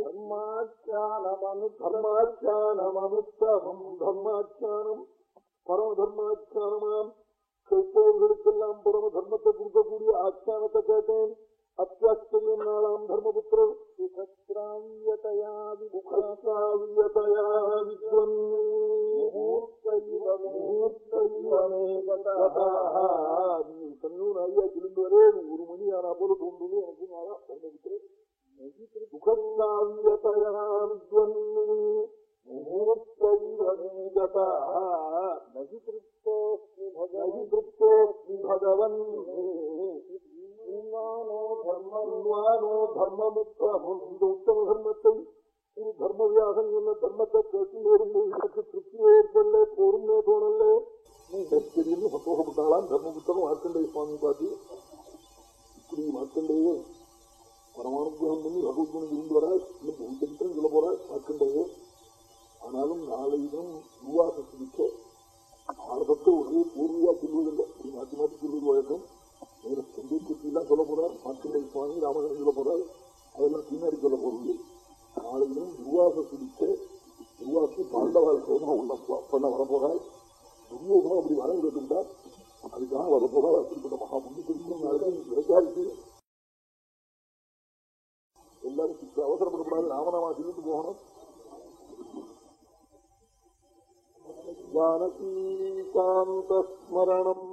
S2: தர்மாச்சானமனு
S1: தர்மாச்சானமனுத்தமம் தர்மாச்சானம் பரம தர்மாச்சானமாம் கேட்பவர்களுக்கெல்லாம் பரம தர்மத்தை கொடுக்கக்கூடிய ஆச்சானத்தை கேட்டேன் അത്യാശ്ചര്യനാളാം ധർമ്മപുത്രർ
S2: സുഖശ്രാവ്യതയാ
S1: വിദുഃഖശ്രാവ്യതയാ நீ கண்ணூனாயா இருந்து வரே ஒரு மணி ஆனா போல தோன்றுது எனக்கு நாளா தர்மபுத்திரே துகந்தாவியதயா வித்வன்
S2: முகூர்த்தவிதா
S1: நகி திருப்தோஸ்மி பகவன்
S2: பகவானோ தர்மம்
S1: தர்மவானோ தர்மமுத்தமம் உத்தம தர்மத்தை ஒரு தர்ம வியாசன் சொன்ன தர்மத்தை கேட்டு வரும்போது எனக்கு திருப்தி ஏற்படல பொறுமே தோணல தெரியும் சந்தோஷப்பட்டாலாம் தர்மபுத்தரம் மார்க்கண்டேய சுவாமி பாட்டி இப்படி மார்க்கண்டேயே பரமானுகிரகம் பண்ணி பகவத்குணம் இருந்து வர இன்னும் சொல்ல போற மார்க்கண்டேயே ஆனாலும் நாளை தினம் யுவாச சிகிச்ச ஒரே பூர்வியா சொல்வதில்லை. மாற்றி மாற்றி சொல்வது வழக்கம். வேற சந்தேகத்தை எல்லாம் சொல்ல போறார் மார்க்கண்டே சுவாமி ராமகரன் சொல்ல போறார் அதெல்லாம் பின்னாடி சொல்ல போறது நாளை தினம் துர்வாச சிகிச்ச துர்வாசி பாண்டவாள் சோதனை உள்ள பண்ண வரப்போறாள் துரியோகனும் அப்படி வரம் கேட்டுட்டார் அதுக்காக வரப்போறாள் அப்படிப்பட்ட மகா புண்ணிய நாளைக்கு விவசாயிக்கு எல்லாரும் சித்த அவசரப்படக்கூடாது ராமநாமா சொல்லிட்டு போகணும் जानकीकान्तस्मरणम्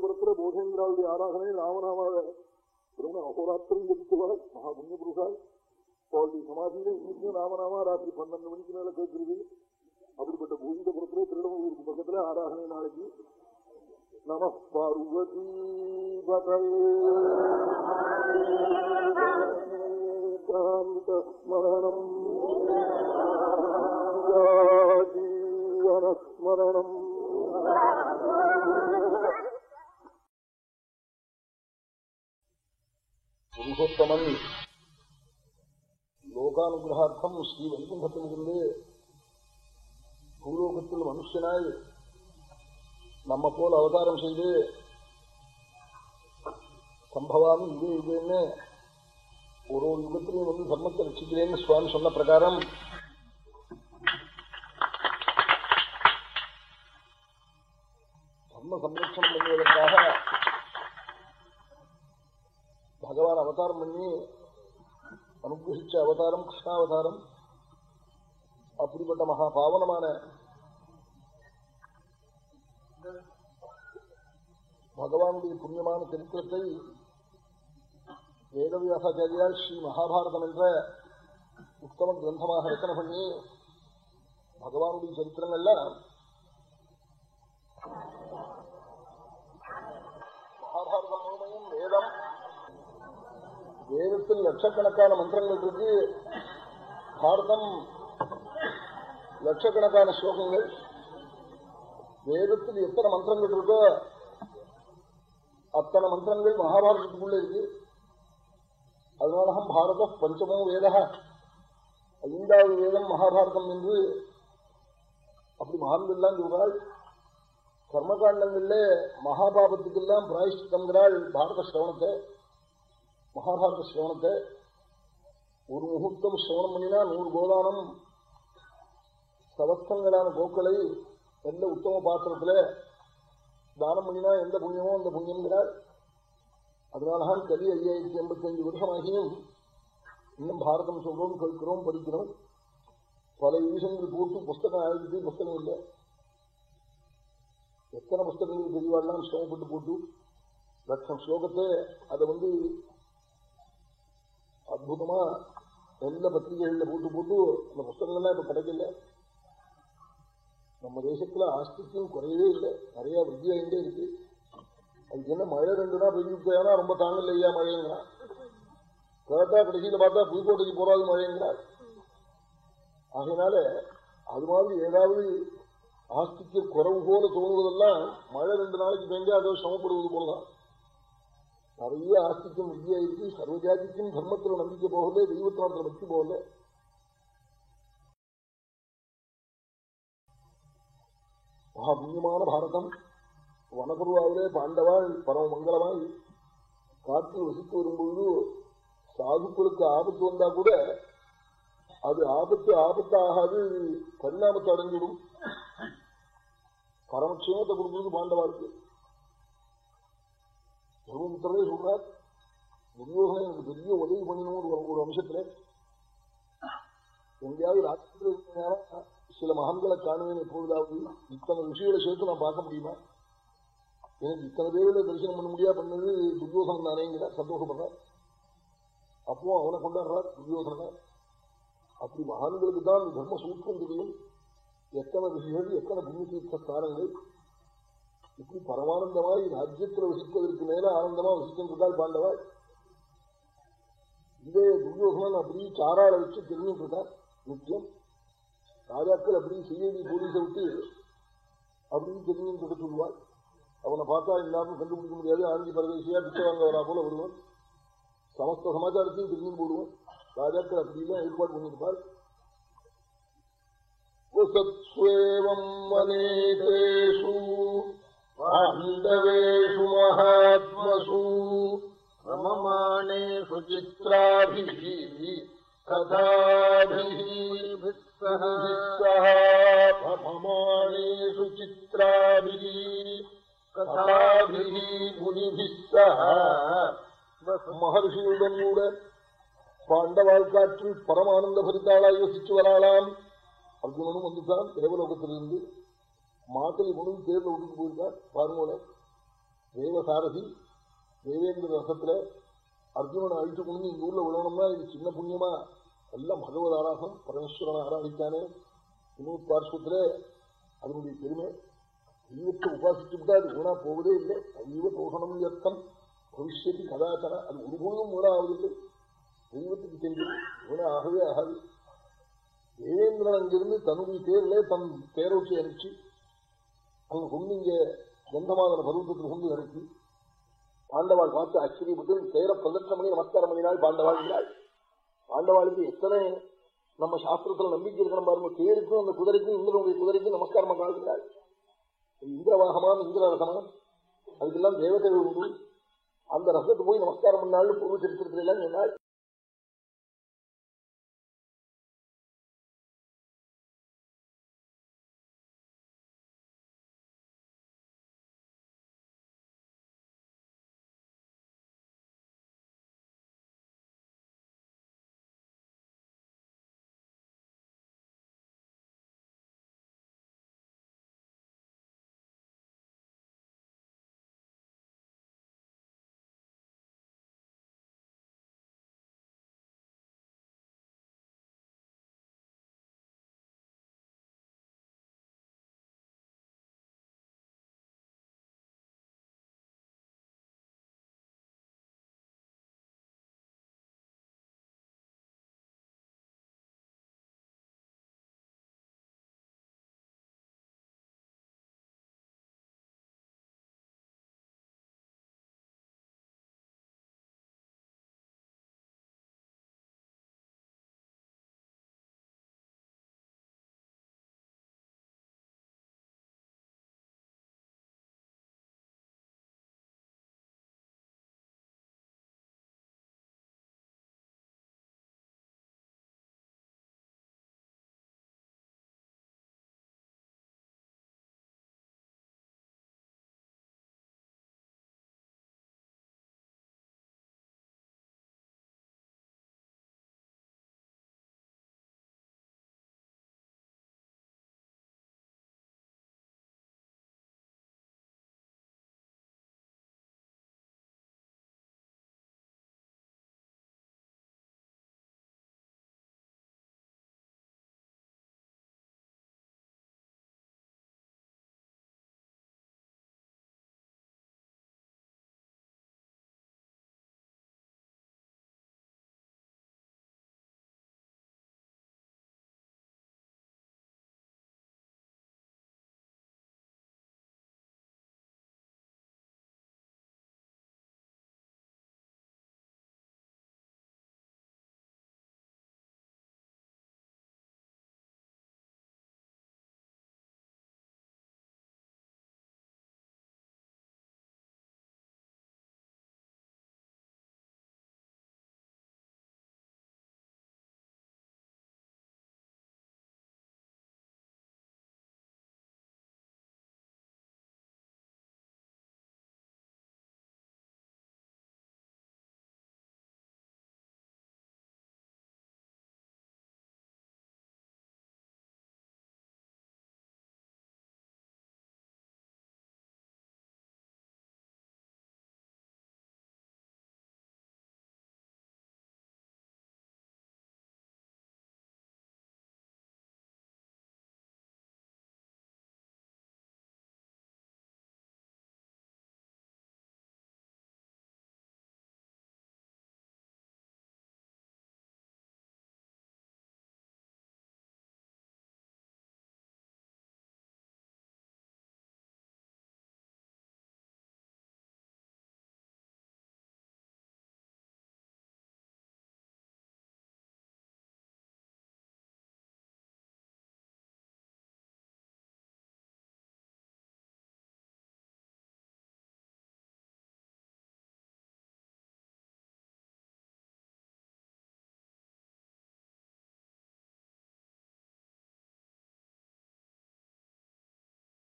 S1: திருவனந்தபுரத்துல போதேந்திராவுடைய ஆராதனை ராமநாமாவை அகோராத்திரம் ஜபித்துவாள் மகாபுண்ணிய புருஷாள் அவளுடைய சமாதியில இன்னைக்கும் ராமநாமா ராத்திரி பன்னெண்டு மணிக்கு மேல கேட்கிறது அப்படிப்பட்ட கோவிந்தபுரத்துல திருடமூருக்கு பக்கத்துல ஆராதனை நாளைக்கு நம பார்வதி மரணம் ஜீவனஸ்மரணம் புருஷோத்தமன் லோகானுகிரகார்த்தம் ஸ்ரீ வைகுண்டத்திலிருந்து பூலோகத்தில் மனுஷனாய் நம்ம போல் அவதாரம் செய்து சம்பவாமி இது இதுன்னு ஒரு ஒரு யுகத்திலையும் வந்து தர்மத்தை ரசிக்கிறேன்னு சுவாமி சொன்ன பிரகாரம் தர்ம சம்ரட்சணம் பண்ணுவதற்கு அவதாரம் பண்ணி அனுகிரகிச்ச அவதாரம் கிருஷ்ணாவதாரம் அப்படிப்பட்ட மகா பாவனமான பகவானுடைய புண்ணியமான சரித்திரத்தை வேதவியாசாச்சாரியால் ஸ்ரீ மகாபாரதம் என்ற உத்தம கிரந்தமாக ரச்சனை பண்ணி பகவானுடைய சரித்திரங்கள்லாம் வேதத்தில் லட்சக்கணக்கான மந்திரங்கள் இருக்கு. பாரதம் லட்சக்கணக்கான ஸ்லோகங்கள். வேதத்தில் எத்தனை மந்திரங்கள் இருக்கோ அத்தனை மந்திரங்கள் மகாபாரதத்துக்குள்ள இருக்கு. அதனாலதான் பாரத பஞ்சமோ வேதா. ஐந்தாவது வேதம் மகாபாரதம் என்று அப்படி மகான்கள்லாம் சொல்றாள். கர்மகாண்டங்கள்ல மகாபாபத்துக்கெல்லாம் பிராயஷ்டம்ங்கிறாள் பாரத சிரவணத்தை மகாபாரத சிரவணத்தை ஒரு முகூர்த்தம் சிரவணம் பண்ணினா நூறு கோதானம் சவஸ்தங்களான கோக்களை எந்த உத்தம பாத்திரத்துல தானம் பண்ணினா எந்த புண்ணியமோ அந்த புண்ணியங்கிறார் அதனால்தான் கலி ஐயாயிரத்தி எண்பத்தி அஞ்சு வருஷமாகியும் இன்னும் பாரதம் சொல்றோம் கேட்கிறோம் படிக்கிறோம். பல ஈசங்கள் போட்டு புஸ்தகம் ஆயிடுச்சு புஸ்தகம் இல்லை. எத்தனை புஸ்தகங்கள் தெளிவாடலாம் சிரமப்பட்டு போட்டு. லட்சம் ஸ்லோகத்தை அதை வந்து அற்புதமா நல்ல பத்திரிகைகள்ல போட்டு போட்டு அந்த புஸ்தகங்கள்லாம் இப்ப கிடைக்கல. நம்ம தேசத்துல ஆஸ்திக்கும் குறையவே இல்லை. நிறைய வித்தியாகிட்டே இருக்கு. அதுக்கு என்ன மழை ரெண்டு நாள் ரொம்ப தாங்க ஐயா மழைங்கிறான் கேட்டா கடைசியில பார்த்தா புதுக்கோட்டைக்கு போறாது மழைங்கிறார் ஆகையினால அது மாதிரி ஏதாவது ஆஸ்திக்கு குறவு போல தோணுவதெல்லாம் மழை ரெண்டு நாளைக்கு பெஞ்சா அதோ சமப்படுவது போலதான். நிறைய ஆஸ்திக்கும் வித்தியா இருக்கு சர்வஜாதிக்கும் தர்மத்தில் நம்பிக்கை போகல தெய்வத்தோட பக்தி போகல. மகாபுண்ணியமான பாரதம். வனபுருவாவிலே பாண்டவாள் பரம மங்களவாள் காற்றில் வசித்து வரும்பொழுது சாதுக்களுக்கு ஆபத்து வந்தா கூட அது ஆபத்து ஆபத்து ஆகாது பரிணாமத்தை அடைஞ்சிடும். பரமக்ஷேமத்தை கொடுக்கிறது பாண்டவாளுக்கு. தர்மபுத்திரே சொல்றார் துரியோகனை எனக்கு பெரிய உதவி பண்ணணும் ஒரு ஒரு அம்சத்துல எங்கேயாவது ராத்திரி சில மகன்களை காணுவேன் எப்பொழுதாவது இத்தனை விஷயங்களை சேர்த்து நான் பார்க்க முடியுமா? எனக்கு இத்தனை பேர்களை தரிசனம் பண்ண முடியா? பண்ணது துரியோசனம் தானேங்கிற சந்தோஷப்படுறார். அப்போ அவனை கொண்டாடுறார் துரியோசன அப்படி மகான்களுக்கு தான் தர்ம சூத்திரம் தெரியும். எத்தனை ரிஷிகள் எத்தனை புண்ணிய தீர்த்த ஸ்தானங்கள் இப்படி பரமானந்தமாய் ராஜ்யத்தில் வசிப்பதற்கு மேல ஆனந்தமா வசிக்கின்றாள் பாண்டவாள் இதே துரியோசனன் அப்படி சாராள வச்சு தெரிஞ்சுட்டு இருக்கான் நித்தியம் ராஜாக்கள் அப்படி சிஐடி போலீஸை விட்டு அப்படின்னு தெரிஞ்சுட்டு இருக்க சொல்லுவாள் அவனை பார்த்தா எல்லாரும் கண்டுபிடிக்க முடியாது. ஆனந்தி பரதேசியா பிச்சை போல வருவான் சமஸ்த சமாச்சாரத்தையும் தெரிஞ்சு போடுவோம் ராஜாக்கள் அப்படிலாம் ஏற்பாடு பண்ணியிருப்பார். சத்ஸ்வேவம் வனேதேஷு. பாண்டவேஷு மகாத்மசு ரமமாணேஷு சித்ராபிः கதாபிः சக ரமமாணேஷு சித்ராபிः கதாபிः முனிபிः சக மகர்ஷியுடன் கூட பாண்டவாள் காற்றில் பரமானந்த பரிதாளாய் யோசிச்சு வராளாம் அர்ஜுனனும் வந்துதான் தேவலோகத்திலிருந்து மாட்டை கொண்டு தேர்ல விட்டுட்டு போயிருக்கார் பாருங்கள தேவசாரதி தேவேந்திர ரசத்துல அர்ஜுனனை அழிச்சு கொண்டு இந்த ஊர்ல விழணும்னா இது சின்ன புண்ணியமா? எல்லாம் பகவத் ஆராசம் பரமேஸ்வரன் ஆராதித்தானே இன்னொரு பார்ஸ்வத்துல அதனுடைய பெருமை. தெய்வத்தை உபாசிச்சு விட்டா அது வீணா போவதே இல்லை. தெய்வ போஷணம் அர்த்தம். பவிஷ்யத்தி கதாச்சன அது ஒருபோதும் வீணா ஆவதில்லை. தெய்வத்துக்கு தெரியும். வீணா ஆகவே ஆகாது. தேவேந்திரன் அங்கிருந்து தன்னுடைய தேர்ல தன் தேரோச்சி அனுப்பிச்சு அங்க கொண்டு இங்க கந்தமாதன பருவத்தில் கொண்டு நடத்தி பாண்டவாள் பார்த்து ஆச்சரியப்பட்டு பேர பதினெட்டு மணி நமஸ்காரம் பண்ணினாள் பாண்டவாழ்கிறாள் பாண்டவாளுக்கு எத்தனை நம்ம சாஸ்திரத்துல நம்பிக்கை இருக்கணும் பாருங்க. பேருக்கும் அந்த குதிரைக்கும் இந்திரனுடைய குதிரைக்கும் நமஸ்காரம் பண்ணாள் இந்திரவாகமான் இந்திர ரசமான் அதுக்கெல்லாம் தேவதைகள் உண்டு. அந்த ரசத்தை போய் நமஸ்காரம் பண்ணாலும் பூர்வ சரித்திரத்துல சொன்னாள்.